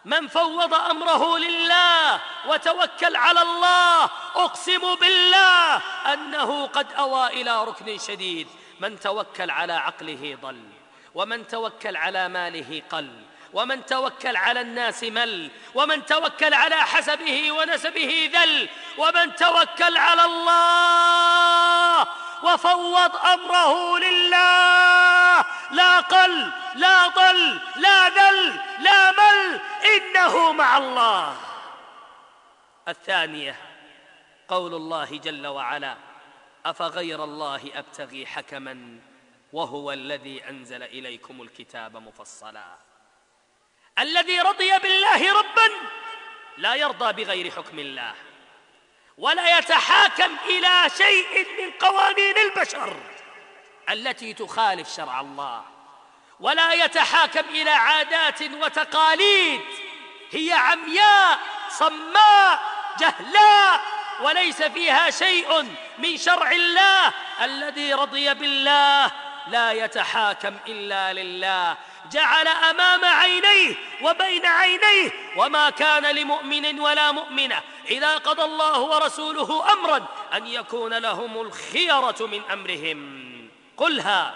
من فوض أمره لله وتوكل على الله أقسم بالله أنه قد أوى إلى ركن شديد. من توكل على عقله ضل ومن توكل على ماله قل ومن توكل على الناس مل ومن توكل على حسبه ونسبه ذل ومن توكل على الله وفوض أمره لله. لا قل لا ضل لا ذل لا مل إنه مع الله. الثانية قول الله جل وعلا أفغير الله أبتغي حكما وهو الذي أنزل إليكم الكتاب مفصلا. الذي رضي بالله ربا لا يرضى بغير حكم الله ولا يتحاكم إلى شيء من قوانين البشر. التي تخالف شرع الله ولا يتحاكم إلى عادات وتقاليد هي عمياء صماء جهلاء وليس فيها شيء من شرع الله الذي رضي بالله لا يتحاكم إلا لله. جعل أمام عينيه وبين عينيه وما كان لمؤمن ولا مؤمنة. إذا قضى الله ورسوله أمرا أن يكون لهم الخيرة من أمرهم. قلها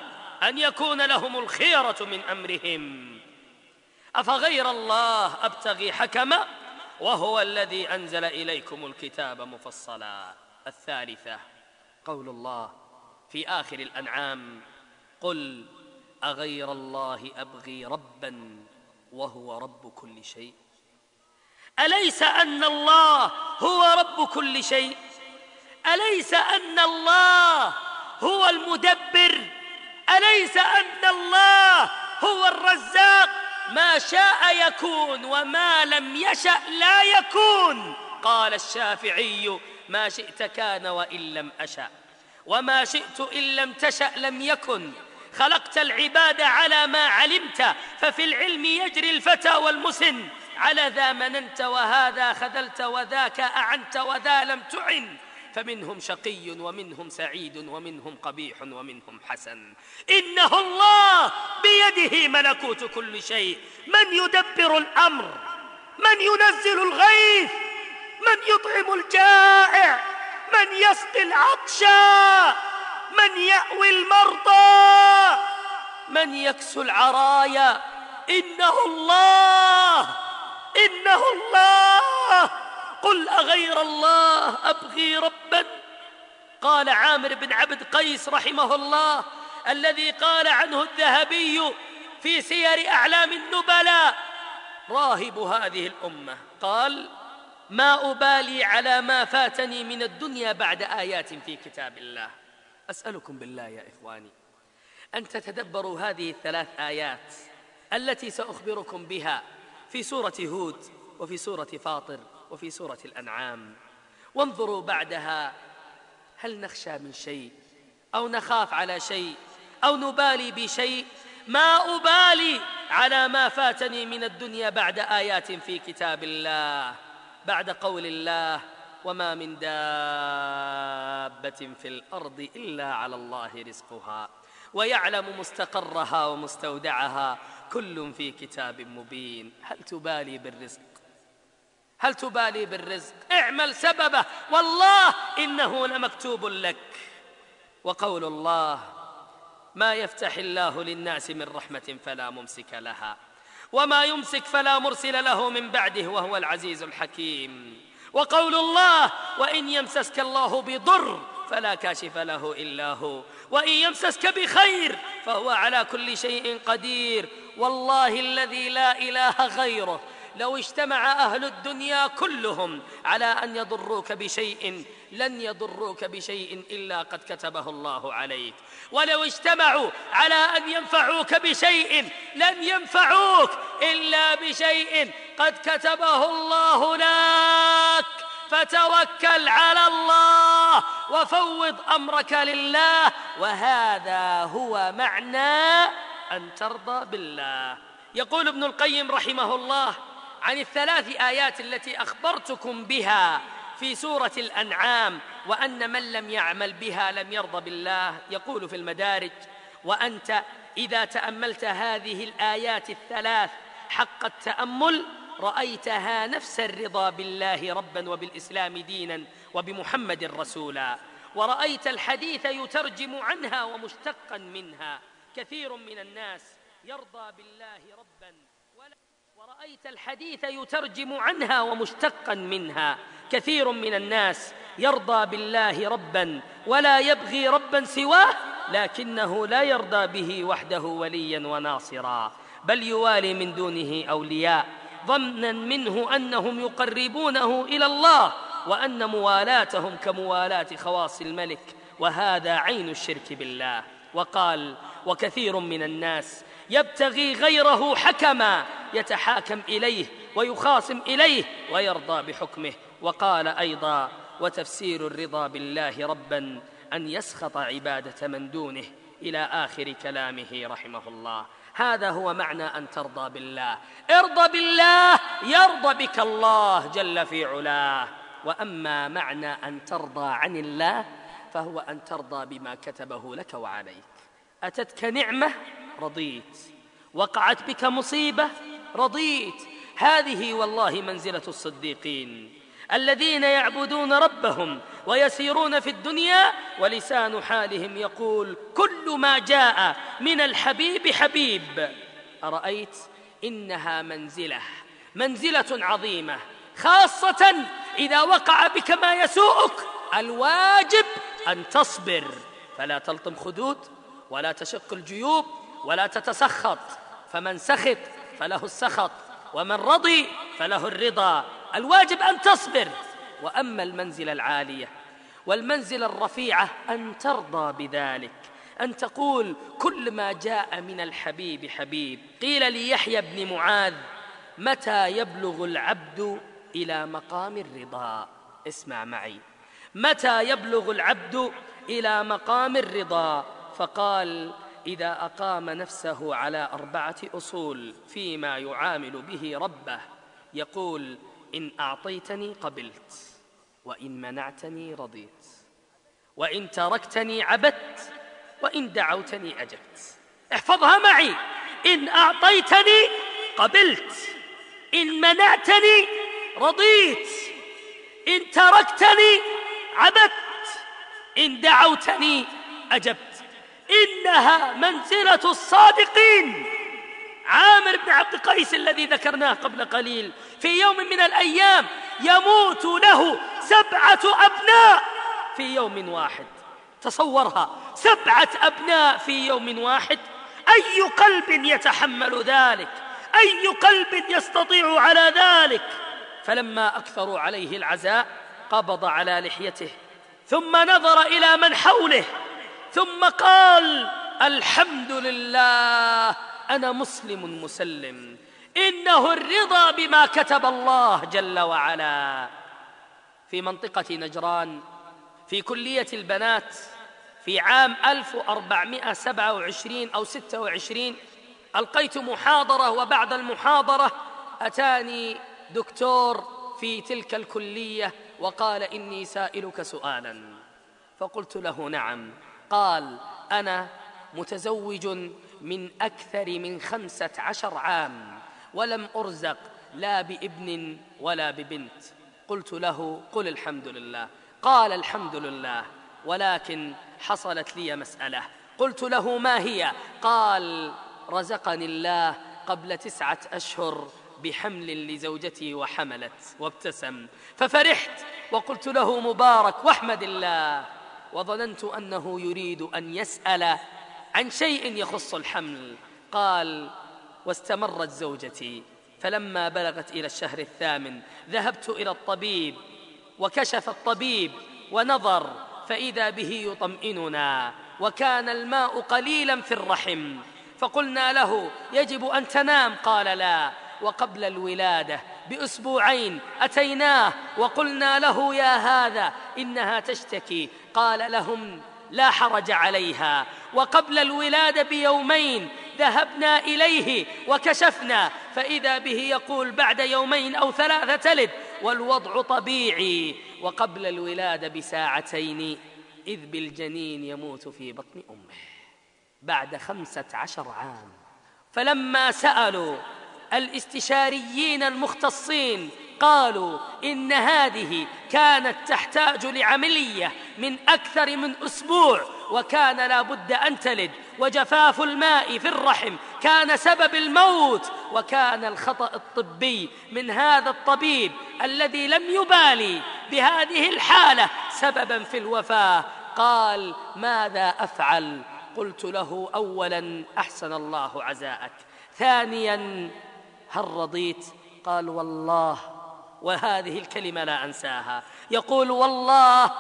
أن يكون لهم الخيرة من أمرهم. أفغير الله أبتغي حكما وهو الذي أنزل إليكم الكتاب مفصلا. الثالثة قول الله في آخر الأنعام قل أغير الله أبغي ربا وهو رب كل شيء. أليس أن الله هو رب كل شيء؟ أليس أن الله هو المدبر. أليس ان الله؟ هو الرزاق. ما شاء يكون وما لم يشأ لا يكون. قال الشافعي ما شئت كان وإن لم أشأ. وما شئت إن لم تشأ لم يكن. خلقت العباد على ما علمت ففي العلم يجري الفتى والمسن. على ذا مننت وهذا خذلت وذاك أعنت وذا لم تعن. فمنهم شقي ومنهم سعيد ومنهم قبيح ومنهم حسن. إنه الله بيده ملكوت كل شيء. من يدبر الأمر؟ من ينزل الغيث؟ من يطعم الجائع؟ من يسقي العطشى من يأوي المرضى؟ من يكسو العرايا؟ إنه الله! إنه الله! قل أغير الله أبغي ربا؟ قال عامر بن عبد قيس رحمه الله الذي قال عنه الذهبي في سير أعلام النبلاء. راهب هذه الأمة. قال ما أبالي على ما فاتني من الدنيا بعد آيات في كتاب الله. أسألكم بالله يا إخواني أن تتدبروا هذه الثلاث آيات التي سأخبركم بها في سورة هود وفي سورة فاطر. وفي سورة الأنعام. وانظروا بعدها هل نخشى من شيء؟ أو نخاف على شيء؟ أو نبالي بشيء؟ ما أبالي على ما فاتني من الدنيا بعد آيات في كتاب الله بعد قول الله وما من دابة في الأرض إلا على الله رزقها. ويعلم مستقرها ومستودعها كل في كتاب مبين. هل تبالي بالرزق؟ هل تبالي بالرزق؟ اعمل سببه. والله إنه لمكتوب لك. وقول الله ما يفتح الله للناس من رحمة فلا ممسك لها وما يمسك فلا مرسل له من بعده وهو العزيز الحكيم. وقول الله وإن يمسسك الله بضر فلا كاشف له إلا هو وإن يمسسك بخير فهو على كل شيء قدير. والله الذي لا إله غيره لو اجتمع أهل الدنيا كلهم على أن يضروك بشيء لن يضروك بشيء إلا قد كتبه الله عليك. ولو اجتمعوا على أن ينفعوك بشيء لن ينفعوك إلا بشيء قد كتبه الله لك. فتوكل على الله وفوض أمرك لله وهذا هو معنى أن ترضى بالله. يقول ابن القيم رحمه الله عن الثلاث آيات التي أخبرتكم بها في سورة الأنعام وأن من لم يعمل بها لم يرضى بالله يقول في المدارج وأنت إذا تأملت هذه الآيات الثلاث حق التأمل رأيتها نفس الرضا بالله ربا وبالإسلام دينا وبمحمد رسولا. ورأيت الحديث يترجم عنها ومشتقا منها. كثير من الناس يرضى بالله ربا ورأيت الحديث يترجم عنها ومشتقا منها. كثير من الناس يرضى بالله ربا ولا يبغي ربا سواه لكنه لا يرضى به وحده وليا وناصرا. بل يوالي من دونه أولياء. ظنا منه أنهم يقربونه إلى الله وأن موالاتهم كموالاة خواص الملك وهذا عين الشرك بالله. وقال وكثير من الناس يبتغي غيره حكما يتحاكم إليه ويخاصم إليه ويرضى بحكمه. وقال أيضا وتفسير الرضا بالله ربا أن يسخط عبادة من دونه. إلى آخر كلامه رحمه الله. هذا هو معنى أن ترضى بالله. ارضى بالله يرضى بك الله جل في علاه. وأما معنى أن ترضى عن الله فهو أن ترضى بما كتبه لك وعليك. أتتك نعمة؟ رضيت. وقعت بك مصيبة رضيت. هذه والله منزلة الصديقين الذين يعبدون ربهم ويسيرون في الدنيا ولسان حالهم يقول كل ما جاء من الحبيب حبيب. أرأيت؟ إنها منزلة منزلة عظيمة خاصة إذا وقع بك ما يسوءك الواجب أن تصبر. فلا تلطم خدود ولا تشق الجيوب ولا تتسخط. فمن سخط فله السخط ومن رضي فله الرضا. الواجب أن تصبر. وأما المنزلة العالية والمنزلة الرفيعة أن ترضى بذلك. أن تقول كل ما جاء من الحبيب حبيب. قيل ليحيى بن معاذ متى يبلغ العبد إلى مقام الرضا؟ اسمع معي. متى يبلغ العبد إلى مقام الرضا؟ فقال إذا أقام نفسه على أربعة أصول فيما يعامل به ربه يقول إن أعطيتني قبلت وإن منعتني رضيت وإن تركتني عبدت وإن دعوتني أجبت. احفظها معي. إن أعطيتني قبلت إن منعتني رضيت إن تركتني عبدت إن دعوتني أجبت. إنها منزلة الصادقين. عامر بن عبد قيس الذي ذكرناه قبل قليل في يوم من الأيام يموت له سبعة أبناء في يوم واحد. تصورها سبعة أبناء في يوم واحد. أي قلب يتحمل ذلك؟ أي قلب يستطيع على ذلك؟ فلما أكثروا عليه العزاء قبض على لحيته ثم نظر إلى من حوله. ثم قال الحمد لله أنا مسلم مسلم. إنه الرضا بما كتب الله جل وعلا. في منطقة نجران في كلية البنات في عام 1427 أو 26 ألقيت محاضرة وبعد المحاضرة أتاني دكتور في تلك الكلية وقال إني سائلك سؤالا. فقلت له نعم. قال أنا متزوج من أكثر من خمسة عشر عام ولم أرزق لا بابن ولا ببنت. قلت له قل الحمد لله. قال الحمد لله ولكن حصلت لي مسألة. قلت له ما هي؟ قال رزقني الله قبل تسعة أشهر بحمل لزوجتي وحملت وابتسم. ففرحت وقلت له مبارك واحمد الله. وظننت أنه يريد أن يسأل عن شيء يخص الحمل. قال واستمرت زوجتي. فلما بلغت إلى الشهر الثامن ذهبت إلى الطبيب وكشف الطبيب ونظر فإذا به يطمئننا وكان الماء قليلا في الرحم. فقلنا له يجب أن تنام. قال لا. وقبل الولادة بأسبوعين أتيناه وقلنا له يا هذا إنها تشتكي. قال لهم لا حرج عليها. وقبل الولادة بيومين ذهبنا إليه وكشفنا فإذا به يقول بعد يومين أو ثلاثة تلد والوضع طبيعي. وقبل الولادة بساعتين إذ بالجنين يموت في بطن أمه بعد خمسة عشر عام. فلما سألوا الاستشاريين المختصين قالوا إن هذه كانت تحتاج لعملية من أكثر من أسبوع وكان لا بد أن تلد وجفاف الماء في الرحم كان سبب الموت وكان الخطأ الطبي من هذا الطبيب الذي لم يبالي بهذه الحالة سببا في الوفاة. قال ماذا أفعل؟ قلت له أولا أحسن الله عزاءك ثانيا هل رضيت؟ قال والله وهذه الكلمة لا أنساها. يقول والله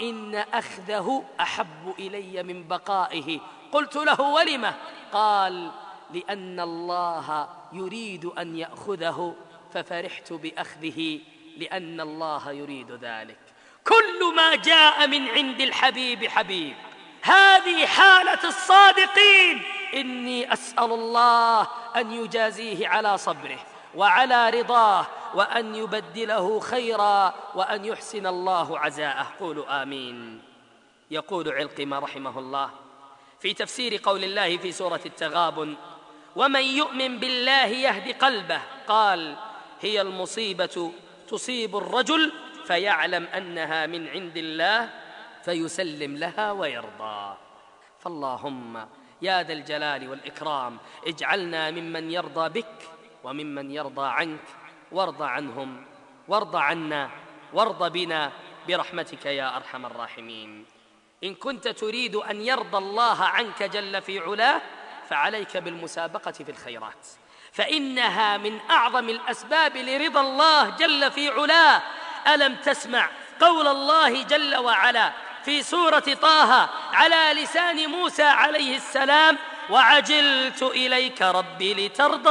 إن أخذه أحب إلي من بقائه. قلت له ولم قال لأن الله يريد أن يأخذه ففرحت بأخذه لأن الله يريد ذلك. كل ما جاء من عند الحبيب حبيب. هذه حالة الصادقين. إني أسأل الله أن يجازيه على صبره وعلى رضاه وأن يبدله خيرا وأن يحسن الله عزاءه. قولوا آمين. يقول علقمة رحمه الله في تفسير قول الله في سورة التغابن ومن يؤمن بالله يهد قلبه. قال هي المصيبة تصيب الرجل فيعلم أنها من عند الله فيسلم لها ويرضى. فاللهم يا ذا الجلال والإكرام اجعلنا ممن يرضى بك وممن يرضى عنك وارض عنهم وارض عنا وارض بنا برحمتك يا أرحم الراحمين. إن كنت تريد أن يرضى الله عنك جل في علاه فعليك بالمسابقة في الخيرات. فإنها من أعظم الأسباب لرضا الله جل في علاه. ألم تسمع قول الله جل وعلا؟ في سورة طه على لسان موسى عليه السلام وعجلت إليك ربي لترضى.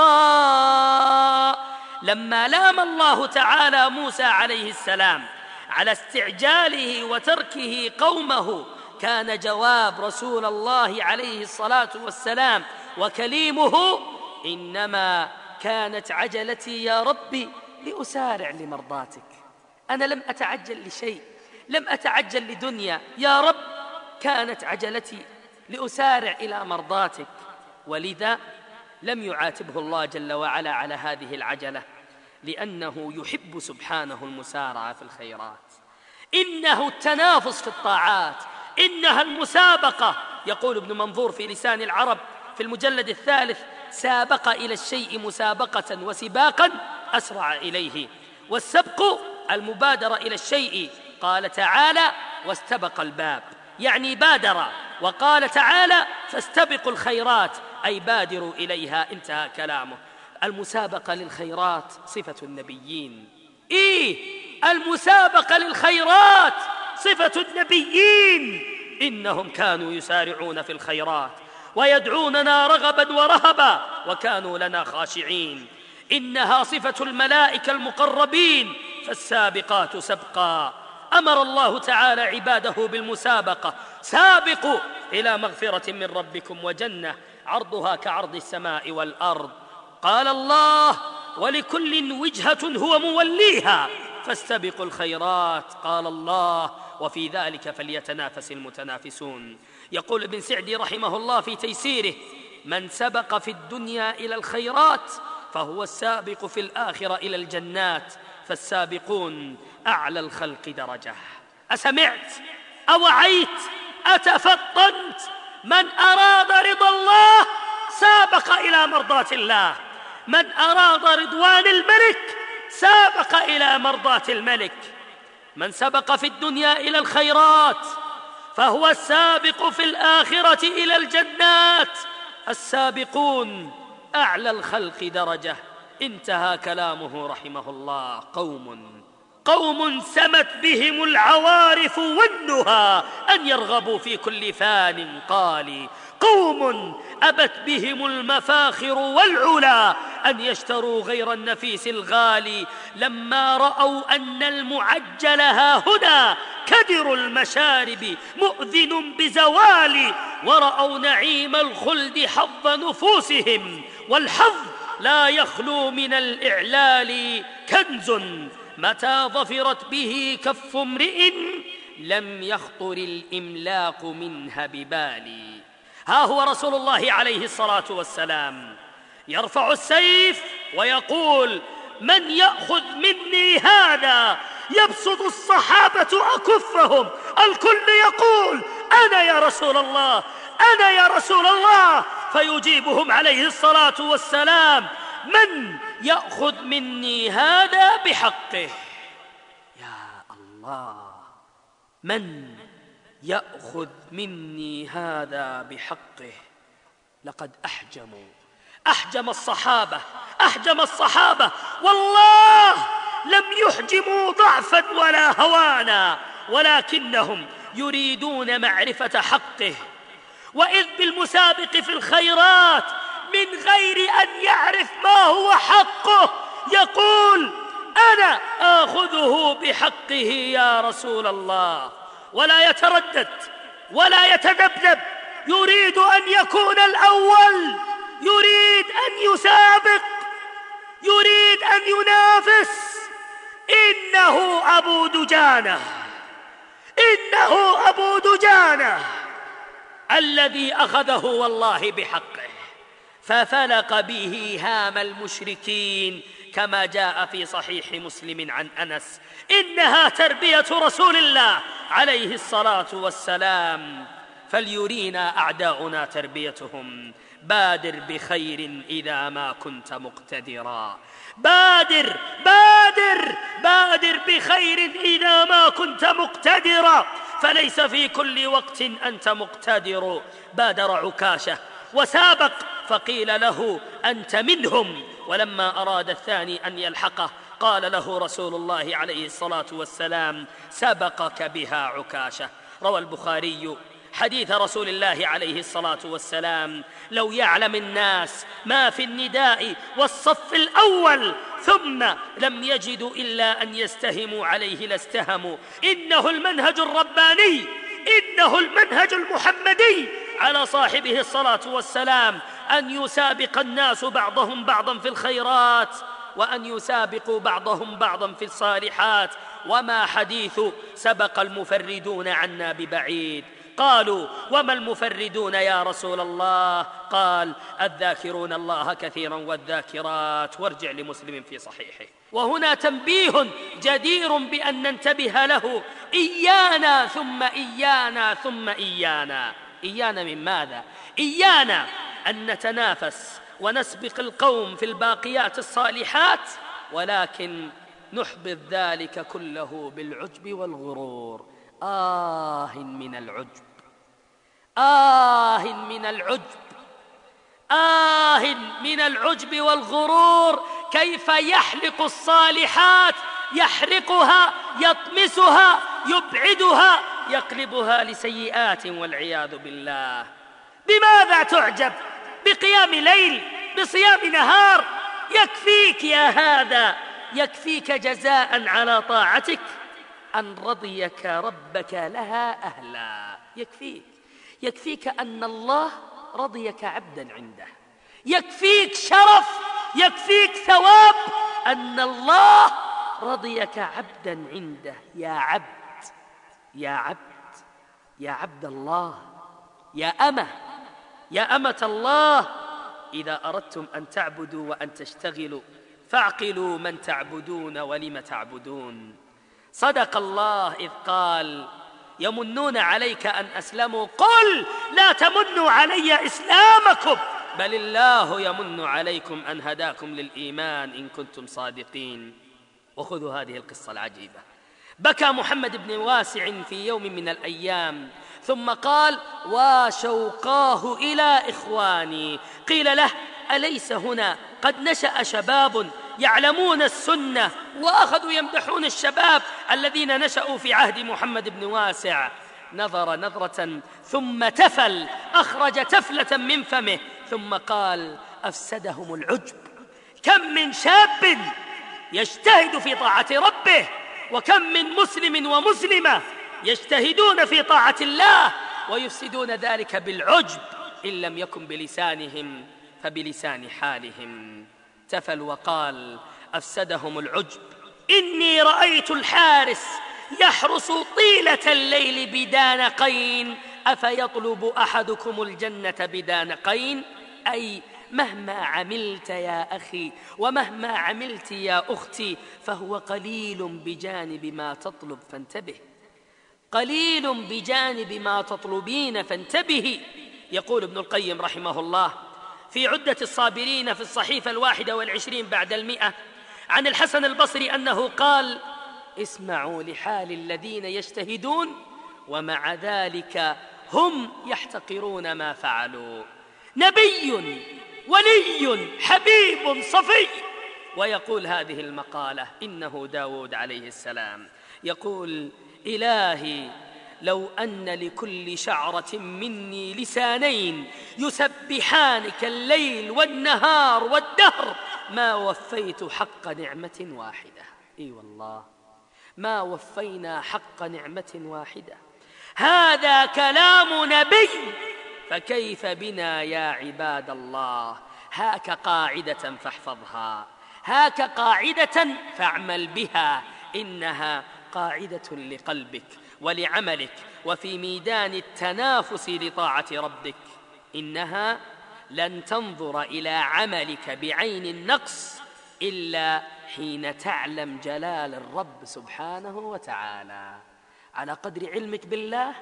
لما لام الله تعالى موسى عليه السلام على استعجاله وتركه قومه كان جواب رسول الله عليه الصلاة والسلام وكليمه إنما كانت عجلتي يا ربي لأسارع لمرضاتك. أنا لم أتعجل لشيء. لم أتعجل لدنيا. يا رب كانت عجلتي لأسارع إلى مرضاتك. ولذا لم يعاتبه الله جل وعلا على هذه العجلة لأنه يحب سبحانه المسارعة في الخيرات. إنه التنافس في الطاعات إنها المسابقة. يقول ابن منظور في لسان العرب في المجلد الثالث سابق إلى الشيء مسابقة وسباقا أسرع إليه. والسبق المبادرة إلى الشيء قال تعالى واستبق الباب يعني بادر وقال تعالى فاستبقوا الخيرات أي بادروا إليها انتهى كلامه. المسابقة للخيرات صفة النبيين. إيه المسابقة للخيرات صفة النبيين. إنهم كانوا يسارعون في الخيرات ويدعوننا رغبا ورهبا وكانوا لنا خاشعين. إنها صفة الملائكة المقربين فالسابقات سبقا. أمر الله تعالى عباده بالمسابقة. سابقوا إلى مغفرة من ربكم وجنة عرضها كعرض السماء والأرض. قال الله ولكل وجهة هو موليها فاستبقوا الخيرات قال الله. وفي ذلك فليتنافس المتنافسون. يقول ابن سعدي رحمه الله في تيسيره من سبق في الدنيا إلى الخيرات فهو السابق في الآخرة إلى الجنات. فالسابقون أعلى الخلق درجة. أسمعت؟ أوعيت؟ أتفطنت؟ من اراد رضا الله سابق إلى مرضاة الله. من اراد رضوان الملك سابق إلى مرضاة الملك. من سبق في الدنيا إلى الخيرات فهو السابق في الآخرة إلى الجنات. السابقون أعلى الخلق درجة. انتهى كلامه رحمه الله. قوم قوم سمت بهم العوارف والنهى أن يرغبوا في كل فان قال. قوم أبت بهم المفاخر والعلا أن يشتروا غير النفيس الغالي. لما رأوا أن المعجل ها هنا كدر المشارب مؤذن بزوال. ورأوا نعيم الخلد حظ نفوسهم والحظ لا يخلو من الإعلال. كنز متى ظفرت به كف امرئ لم يخطر الإملاق منها ببال ها هو رسول الله عليه الصلاة والسلام. يرفع السيف ويقول من يأخذ مني هذا؟ يبسط الصحابة أكفهم. الكل يقول أنا يا رسول الله أنا يا رسول الله. فيجيبهم عليه الصلاة والسلام. من يأخذ مني هذا بحقه؟ يا الله من يأخذ مني هذا بحقه؟ لقد أحجموا. أحجم الصحابة أحجم الصحابة. والله لم يحجموا ضعفا ولا هوانا ولكنهم يريدون معرفة حقه. وإذ بالمسابق في الخيرات من غير أن يعرف ما هو حقه. يقول أنا آخذه بحقه يا رسول الله. ولا يتردد ولا يتذبذب. يريد أن يكون الأول. يريد أن يسابق. يريد أن ينافس. إنه أبو دجانة. إنه أبو دجانة. الذي أخذه والله بحقه. ففلق به هام المشركين كما جاء في صحيح مسلم عن أنس. إنها تربية رسول الله عليه الصلاة والسلام. فليرينا أعداؤنا تربيتهم. بادر بخير إذا ما كنت مقتدرا. بادر بادر بادر بخير إذا ما كنت مقتدرا. فليس في كل وقت أنت مقتدر. بادر عكاشة وسابق فقيل له أنت منهم. ولما أراد الثاني أن يلحقه قال له رسول الله عليه الصلاة والسلام سبقك بها عكاشة. روى البخاري حديث رسول الله عليه الصلاة والسلام لو يعلم الناس ما في النداء والصف الأول ثم لم يجدوا إلا أن يستهموا عليه لاستهموا. إنه المنهج الرباني إنه المنهج المحمدي. على صاحبه الصلاة والسلام أن يسابق الناس بعضهم بعضا في الخيرات وأن يسابقوا بعضهم بعضا في الصالحات. وما حديث سبق المفردون عنا ببعيد؟ قالوا وما المفردون يا رسول الله؟ قال الذاكرون الله كثيرا والذاكرات. وارجع لمسلم في صحيحه. وهنا تنبيه جدير بأن ننتبه له إيانا ثم إيانا ثم إيانا. إيانا من ماذا؟ إيانا أن نتنافس ونسبق القوم في الباقيات الصالحات ولكن نحبط ذلك كله بالعجب والغرور. آه من العجب. آه من العجب. آه من العجب والغرور. كيف يحلق الصالحات؟ يحرقها يطمسها يبعدها يقلبها لسيئات والعياذ بالله. بماذا تعجب؟ بقيام ليل بصيام نهار. يكفيك يا هذا. يكفيك جزاء على طاعتك. أن رضيك ربك لها أهلا. يكفيك. يكفيك أن الله رضيك عبدا عنده. يكفيك شرف. يكفيك ثواب. أن الله رضيك عبدا عنده يا عبد. يا عبد يا عبد الله يا أمة يا أمة الله إذا أردتم أن تعبدوا وأن تشتغلوا فاعقلوا من تعبدون ولم تعبدون. صدق الله إذ قال يمنون عليك أن أسلموا قل لا تمنوا علي إسلامكم بل الله يمن عليكم أن هداكم للإيمان إن كنتم صادقين. وخذوا هذه القصة العجيبة. بكى محمد بن واسع في يوم من الأيام ثم قال وشوقاه إلى إخواني قيل له أليس هنا؟ قد نشأ شباب يعلمون السنة وأخذوا يمدحون الشباب الذين نشأوا في عهد محمد بن واسع نظر نظرة ثم تفل أخرج تفلة من فمه ثم قال أفسدهم العجب كم من شاب يجتهد في طاعة ربه وكم من مسلم ومسلمة يجتهدون في طاعة الله ويفسدون ذلك بالعجب إن لم يكن بلسانهم فبلسان حالهم. تفل وقال أفسدهم العجب. إني رأيت الحارس يحرس طيلة الليل بدانقين أفيطلب أحدكم الجنة بدانقين أي مهما عملت يا أخي ومهما عملت يا أختي فهو قليل بجانب ما تطلب فانتبه. قليل بجانب ما تطلبين فانتبهي يقول ابن القيم رحمه الله في عدة الصابرين في الصحيفة الواحدة والعشرين بعد المئة عن الحسن البصري أنه قال اسمعوا لحال الذين يجتهدون ومع ذلك هم يحتقرون ما فعلوا نبي ولي حبيب صفي. ويقول هذه المقالة إنه داود عليه السلام. يقول إلهي لو أن لكل شعرة مني لسانين يسبحانك الليل والنهار والدهر ما وفيت حق نعمة واحدة. إي والله ما وفينا حق نعمة واحدة. هذا كلام نبي. فكيف بنا يا عباد الله؟ هاك قاعدة فاحفظها. هاك قاعدة فاعمل بها. إنها قاعدة لقلبك ولعملك وفي ميدان التنافس لطاعة ربك. إنها لن تنظر إلى عملك بعين النقص إلا حين تعلم جلال الرب سبحانه وتعالى. على قدر علمك بالله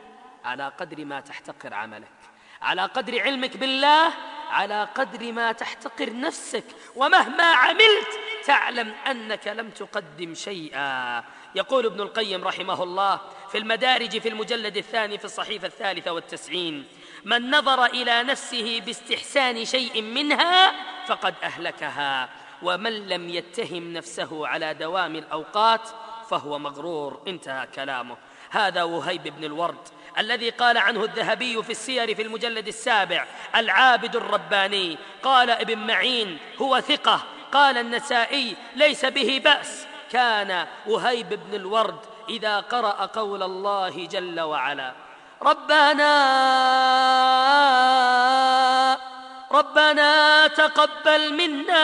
على قدر ما تحتقر عملك. على قدر علمك بالله على قدر ما تحتقر نفسك ومهما عملت تعلم أنك لم تقدم شيئا. يقول ابن القيم رحمه الله في المدارج في المجلد الثاني في الصحيفة الثالثة والتسعين من نظر إلى نفسه باستحسان شيء منها فقد أهلكها ومن لم يتهم نفسه على دوام الأوقات فهو مغرور انتهى كلامه. هذا وهيب بن الورد. الذي قال عنه الذهبي في السير في المجلد السابع العابد الرباني قال ابن معين هو ثقة قال النسائي ليس به بأس كان وهيب بن الورد إذا قرأ قول الله جل وعلا. ربنا ربنا تقبل منا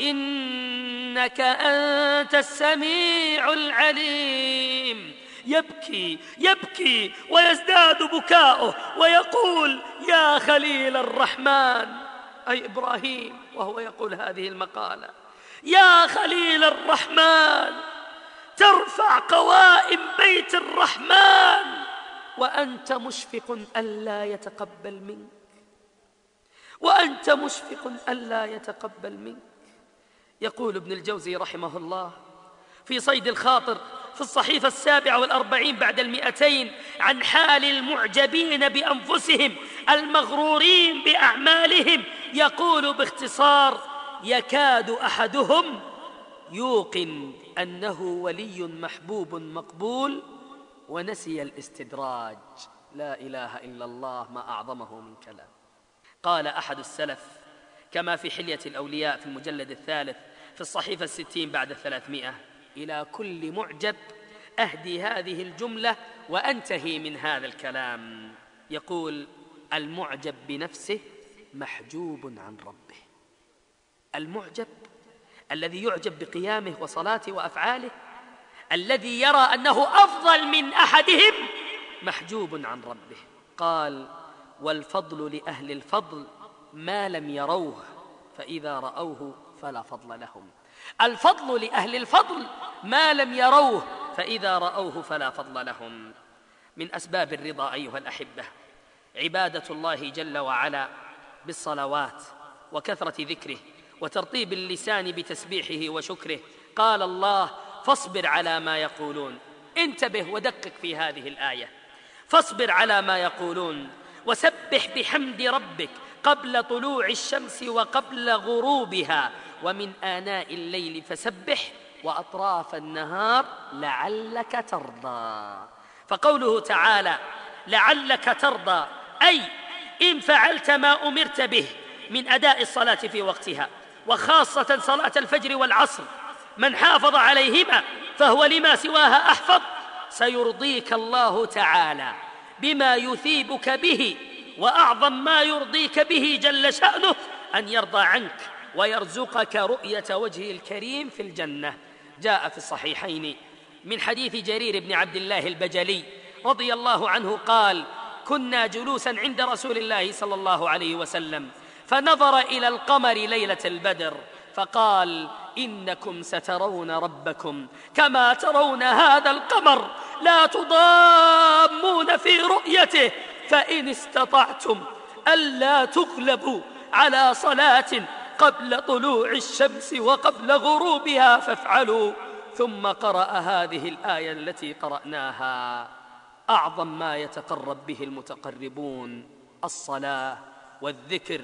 إنك أنت السميع العليم. يبكي يبكي ويزداد بكاؤه ويقول يا خليل الرحمن أي إبراهيم وهو يقول هذه المقالة يا خليل الرحمن ترفع قوائم بيت الرحمن وأنت مشفق ألا يتقبل منك وأنت مشفق ألا يتقبل منك. يقول ابن الجوزي رحمه الله في صيد الخاطر في الصحيفة السابعة والأربعين بعد المئتين عن حال المعجبين بأنفسهم المغرورين بأعمالهم يقول باختصار يكاد أحدهم يوقن أنه ولي محبوب مقبول ونسي الاستدراج. لا إله إلا الله ما أعظمه من كلام. قال أحد السلف كما في حلية الأولياء في المجلد الثالث في الصحيفة الستين بعد الثلاثمائه إلى كل معجب أهدي هذه الجملة وأنتهي من هذا الكلام. يقول المعجب بنفسه محجوب عن ربه. المعجب الذي يعجب بقيامه وصلاته وأفعاله الذي يرى أنه أفضل من أحدهم محجوب عن ربه. قال والفضل لأهل الفضل ما لم يروه فإذا رأوه فلا فضل لهم. الفضل لأهل الفضل ما لم يروه فإذا رأوه فلا فضل لهم. من أسباب الرضا أيها الأحبة عبادة الله جل وعلا بالصلوات وكثرة ذكره وترطيب اللسان بتسبيحه وشكره. قال الله فاصبر على ما يقولون. انتبه ودقق في هذه الآية. فاصبر على ما يقولون وسبح بحمد ربك قبل طلوع الشمس وقبل غروبها ومن آناء الليل فسبح وأطراف النهار لعلك ترضى. فقوله تعالى لعلك ترضى أي إن فعلت ما أمرت به من أداء الصلاة في وقتها وخاصة صلاة الفجر والعصر من حافظ عليهما فهو لما سواها أحفظ سيرضيك الله تعالى بما يثيبك به وأعظم ما يرضيك به جل شأنه أن يرضى عنك ويرزقك رؤية وجهه الكريم في الجنة. جاء في الصحيحين من حديث جرير بن عبد الله البجلي رضي الله عنه قال كنا جلوسا عند رسول الله صلى الله عليه وسلم فنظر إلى القمر ليلة البدر فقال إنكم سترون ربكم كما ترون هذا القمر لا تضامون في رؤيته. فإن استطعتم ألا تغلبوا على صلاة قبل طلوع الشمس وقبل غروبها فافعلوا. ثم قرأ هذه الآية التي قرأناها. أعظم ما يتقرب به المتقربون الصلاة والذكر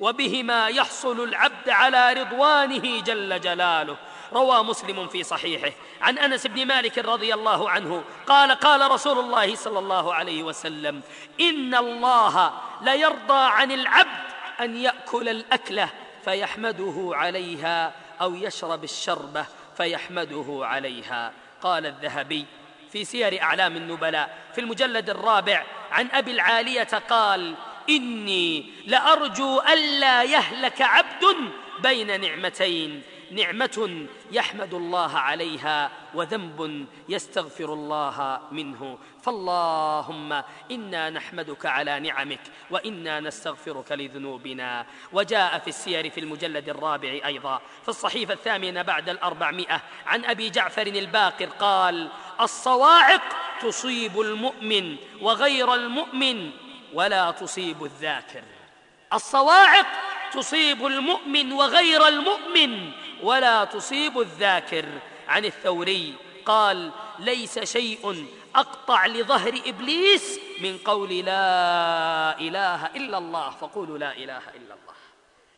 وبهما يحصل العبد على رضوانه جل جلاله. روى مسلم في صحيحه. عن أنس بن مالك رضي الله عنه قال قال رسول الله صلى الله عليه وسلم إن الله ليرضى عن العبد أن يأكل الأكلة فيحمده عليها أو يشرب الشربه فيحمده عليها. قال الذهبي في سير أعلام النبلاء في المجلد الرابع عن أبي العالية قال إني لأرجو ألا يهلك عبد بين نعمتين نعمة يحمد الله عليها وذنب يستغفر الله منه. فاللهم إنا نحمدك على نعمك وإنا نستغفرك لذنوبنا. وجاء في السير في المجلد الرابع أيضا. في الصحيفة الثامنة بعد الأربعمائة عن أبي جعفر الباقر قال الصواعق تصيب المؤمن وغير المؤمن ولا تصيب الذاكر. الصواعق تصيب المؤمن وغير المؤمن ولا تصيب الذاكر عن الثوري. قال ليس شيء أقطع لظهر إبليس من قول لا إله إلا الله. فقولوا لا إله إلا الله.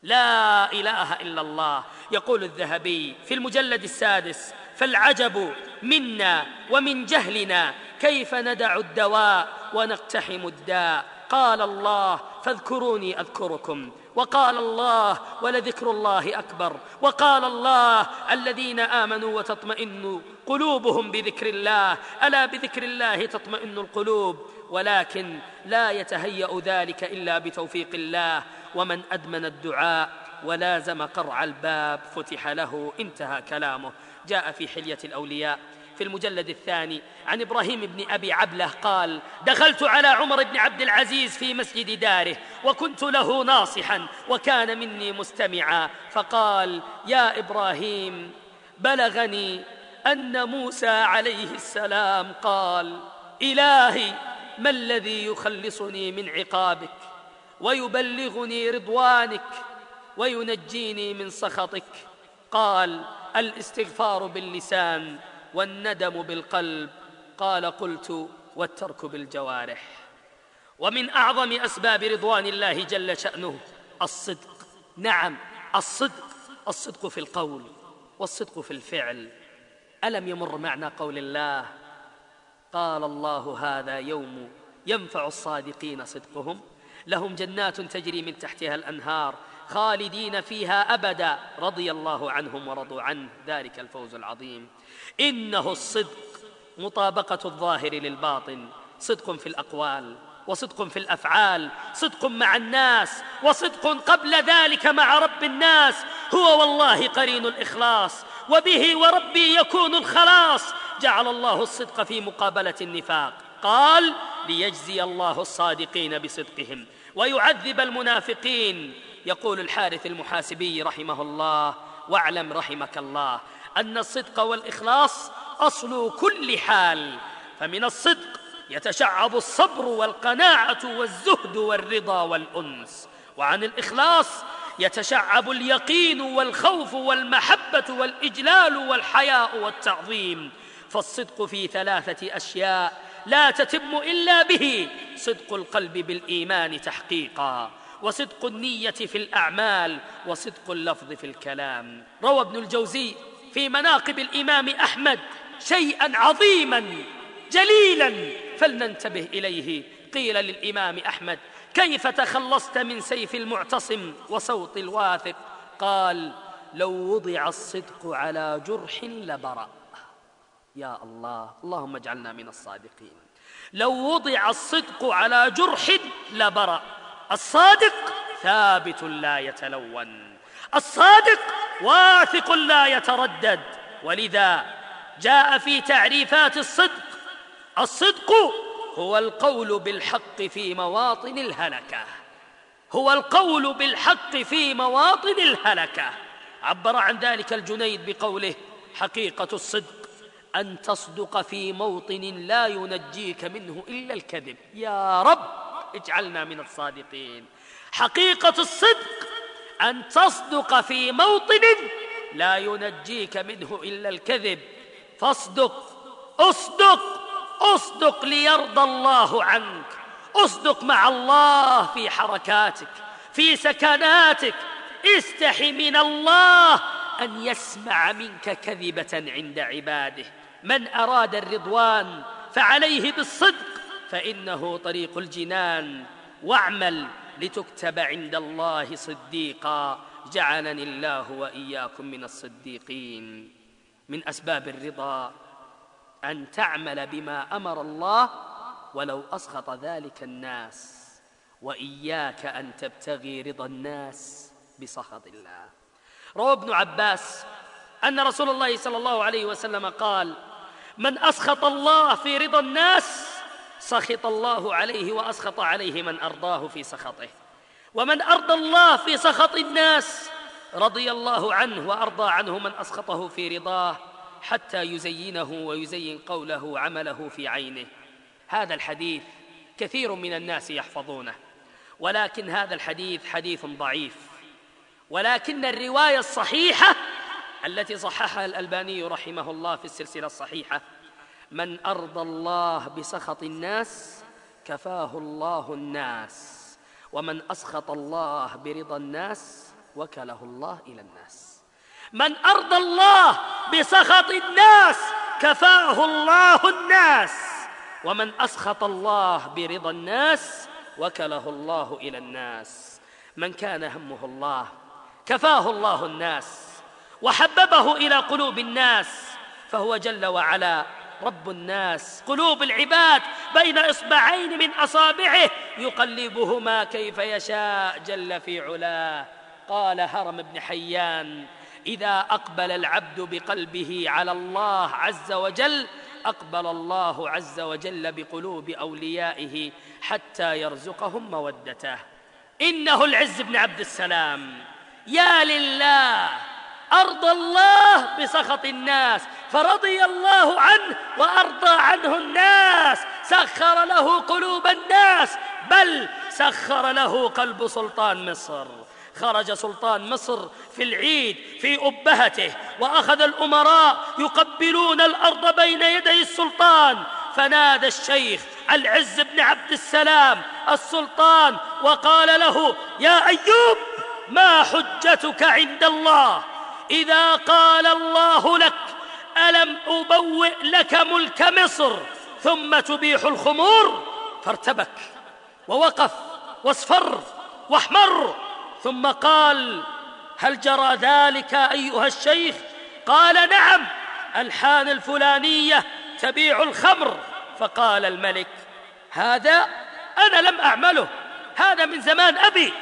لا إله إلا الله. يقول الذهبي في المجلد السادس فالعجب منا ومن جهلنا كيف ندع الدواء ونقتحم الداء. قال الله فاذكروني أذكركم. وقال الله ولذكر الله أكبر. وقال الله الذين آمنوا وتطمئن قلوبهم بذكر الله. ألا بذكر الله تطمئن القلوب؟ ولكن لا يتهيأ ذلك إلا بتوفيق الله. ومن أدمن الدعاء ولازم قرع الباب فتح له انتهى كلامه. جاء في حلية الأولياء. في المجلد الثاني. عن إبراهيم بن أبي عبلة قال دخلت على عمر بن عبد العزيز في مسجد داره وكنت له ناصحا وكان مني مستمعا فقال يا إبراهيم بلغني أن موسى عليه السلام قال إلهي ما الذي يخلصني من عقابك ويبلغني رضوانك وينجيني من سخطك؟ قال الإستغفار باللسان والندم بالقلب قال قلت والترك بالجوارح. ومن أعظم أسباب رضوان الله جل شأنه الصدق. نعم الصدق الصدق في القول والصدق في الفعل. ألم يمر معنا قول الله؟ قال الله هذا يوم ينفع الصادقين صدقهم. لهم جنات تجري من تحتها الأنهار. خالدين فيها أبدا. رضي الله عنهم ورضوا عنه. ذلك الفوز العظيم. إنه الصدق مطابقة الظاهر للباطن. صدق في الأقوال وصدق في الأفعال. صدق مع الناس وصدق قبل ذلك مع رب الناس. هو والله قرين الإخلاص. وبه وربي يكون الخلاص. جعل الله الصدق في مقابلة النفاق. قال ليجزي الله الصادقين بصدقهم. ويعذب المنافقين. يقول الحارث المحاسبي رحمه الله واعلم رحمك الله أن الصدق والإخلاص أصل كل حال فمن الصدق يتشعب الصبر والقناعة والزهد والرضا والأنس وعن الإخلاص يتشعب اليقين والخوف والمحبة والإجلال والحياء والتعظيم فالصدق في ثلاثة أشياء لا تتم إلا به صدق القلب بالإيمان تحقيقا. وصدق النية في الأعمال وصدق اللفظ في الكلام. روى ابن الجوزي في مناقب الإمام أحمد شيئا عظيما جليلا. فلننتبه إليه. قيل للإمام أحمد كيف تخلصت من سيف المعتصم وصوت الواثق؟ قال لو وضع الصدق على جرح لبرأ. يا الله اللهم اجعلنا من الصادقين. لو وضع الصدق على جرح لبرأ. الصادق ثابت لا يتلون الصادق واثق لا يتردد. ولذا جاء في تعريفات الصدق الصدق هو القول بالحق في مواطن الهلكة هو القول بالحق في مواطن الهلكة. عبر عن ذلك الجنيد بقوله حقيقة الصدق أن تصدق في موطن لا ينجيك منه إلا الكذب. يا رب! اجعلنا من الصادقين. حقيقة الصدق أن تصدق في موطن لا ينجيك منه إلا الكذب. فاصدق اصدق اصدق ليرضى الله عنك. اصدق مع الله في حركاتك في سكناتك. استحي من الله أن يسمع منك كذبة عند عباده. من أراد الرضوان فعليه بالصدق فإنه طريق الجنان واعمل لتكتب عند الله صديقا. جعلني الله وإياكم من الصديقين. من أسباب الرضا أن تعمل بما أمر الله ولو أسخط ذلك الناس. وإياك أن تبتغي رضا الناس بسخط الله. روى ابن عباس أن رسول الله صلى الله عليه وسلم قال من أسخط الله في رضا الناس سخط الله عليه وأسخط عليه من أرضاه في سخطه. ومن ارضى الله في سخط الناس رضي الله عنه وأرضى عنه من أسخطه في رضاه حتى يزينه ويزين قوله عمله في عينه. هذا الحديث كثير من الناس يحفظونه. ولكن هذا الحديث حديث ضعيف. ولكن الرواية الصحيحة التي صححها الألباني رحمه الله في السلسلة الصحيحة من أرضى الله بسخط الناس كفاه الله الناس ومن أسخط الله برضا الناس وكله الله إلى الناس. من أرضى الله بسخط الناس كفاه الله الناس ومن أسخط الله برضا الناس وكله الله إلى الناس. من كان همه الله كفاه الله الناس وحببه إلى قلوب الناس فهو جل وعلا رب الناس قلوب العباد بين إصبعين من أصابعه يقلبهما كيف يشاء جل في علاه. قال هرم بن حيان إذا أقبل العبد بقلبه على الله عز وجل أقبل الله عز وجل بقلوب أوليائه حتى يرزقهم مودته. إنه العز بن عبد السلام. يا لله ارضى الله بسخط الناس فرضي الله عنه وأرضى عنه الناس. سخر له قلوب الناس بل سخر له قلب سلطان مصر. خرج سلطان مصر في العيد في أبهته وأخذ الأمراء يقبلون الأرض بين يدي السلطان. فنادى الشيخ العز بن عبد السلام السلطان وقال له يا أيوب ما حجتك عند الله؟ إذا قال الله لك ألم أبوئ لك ملك مصر ثم تبيح الخمور؟ فارتبك ووقف واصفر واحمر. ثم قال هل جرى ذلك أيها الشيخ؟ قال نعم الحان الفلانية تبيع الخمر. فقال الملك هذا أنا لم أعمله هذا من زمان أبي.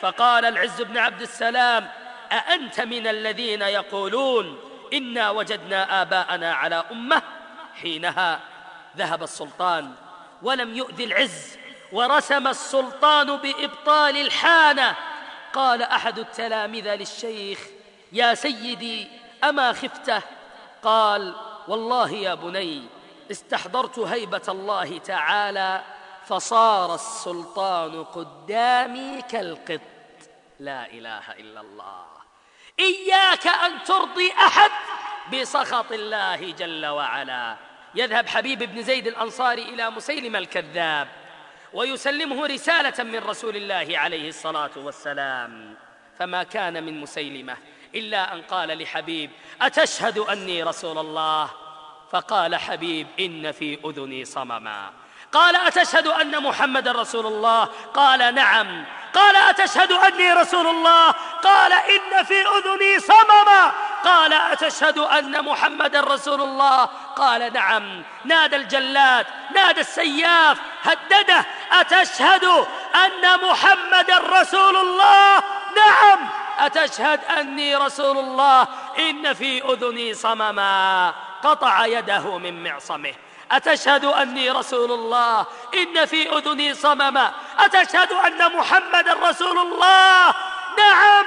فقال العز بن عبد السلام أأنت من الذين يقولون إنا وجدنا آباءنا على أمة حينها ذهب السلطان ولم يؤذي العز ورسم السلطان بإبطال الحانة. قال أحد التلامذة للشيخ يا سيدي أما خفته قال والله يا بني استحضرت هيبة الله تعالى فصار السلطان قدامي كالقط. لا إله إلا الله. إياك أن ترضي أحد بسخط الله جل وعلا. يذهب حبيب بن زيد الأنصاري إلى مسيلم الكذاب ويسلمه رسالة من رسول الله عليه الصلاة والسلام. فما كان من مسيلمة إلا أن قال لحبيب أتشهد أني رسول الله؟ فقال حبيب إن في أذني صمما. قال أتشهد أن محمد رسول الله؟ قال نعم. قال أتشهد أني رسول الله؟ قال إن في أذني صمما. قال أتشهد أن محمد رسول الله؟ قال نعم. نادى الجلاد نادى السياف هدده. أتشهد أن محمد رسول الله؟ نعم. أتشهد أني رسول الله. إن في أذني صمما. قطع يده من معصمه. أتشهد أني رسول الله؟ إن في أذني صمما. أتشهد أن محمد رسول الله؟ نعم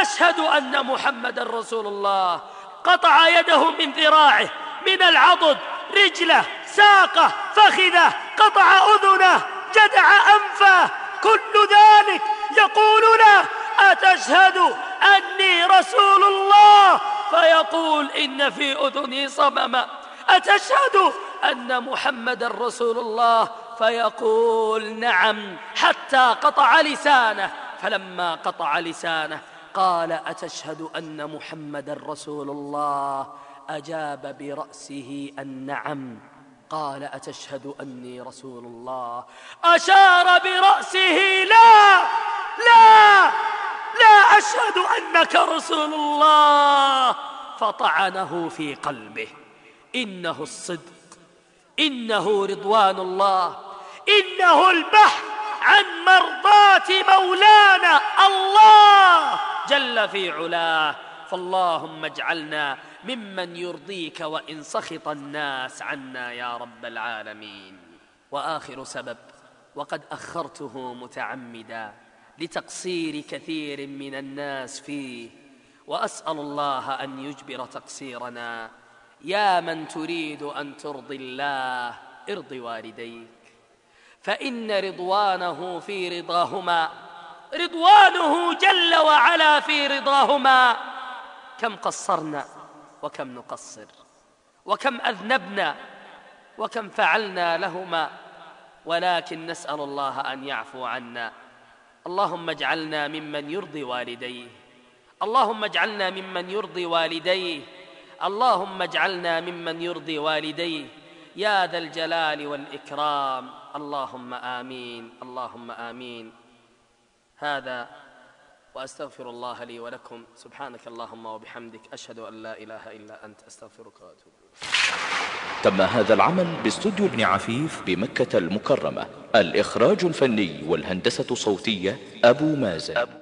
أشهد أن محمد رسول الله. قطع يده من ذراعه من العضد رجله ساقه فخذه قطع أذنه جدع أنفه. كل ذلك يقول له أتشهد أني رسول الله؟ فيقول إن في أذني صمما. أتشهد أن محمد رسول الله فيقول نعم حتى قطع لسانه. فلما قطع لسانه قال أتشهد أن محمد رسول الله؟ أجاب برأسه النعم قال أتشهد أني رسول الله؟ أشار برأسه لا لا لا أشهد أنك رسول الله. فطعنه في قلبه. إنه الصدق. إنه رضوان الله. إنه البحث عن مرضاة مولانا الله جل في علاه. فاللهم اجعلنا ممن يرضيك وإن سخط الناس عنا يا رب العالمين. وآخر سبب وقد أخرته متعمدا لتقصير كثير من الناس فيه. وأسأل الله أن يجبر تقصيرنا. يا من تريد أن ترضي الله ارض والديك. فإن رضوانه في رضاهما رضوانه جل وعلا في رضاهما. كم قصرنا وكم نقصر وكم أذنبنا وكم فعلنا لهما. ولكن نسأل الله أن يعفو عنا. اللهم اجعلنا ممن يرضي والديه. اللهم اجعلنا ممن يرضي والديه. اللهم اجعلنا ممن يرضي والديه. يا ذا الجلال والإكرام. اللهم آمين. اللهم آمين. هذا وأستغفر الله لي ولكم. سبحانك اللهم وبحمدك. أشهد أن لا إله إلا أنت. أستغفرك وأتوب تم هذا العمل باستوديو ابن عفيف بمكة المكرمة. الإخراج الفني والهندسة الصوتية أبو مازن.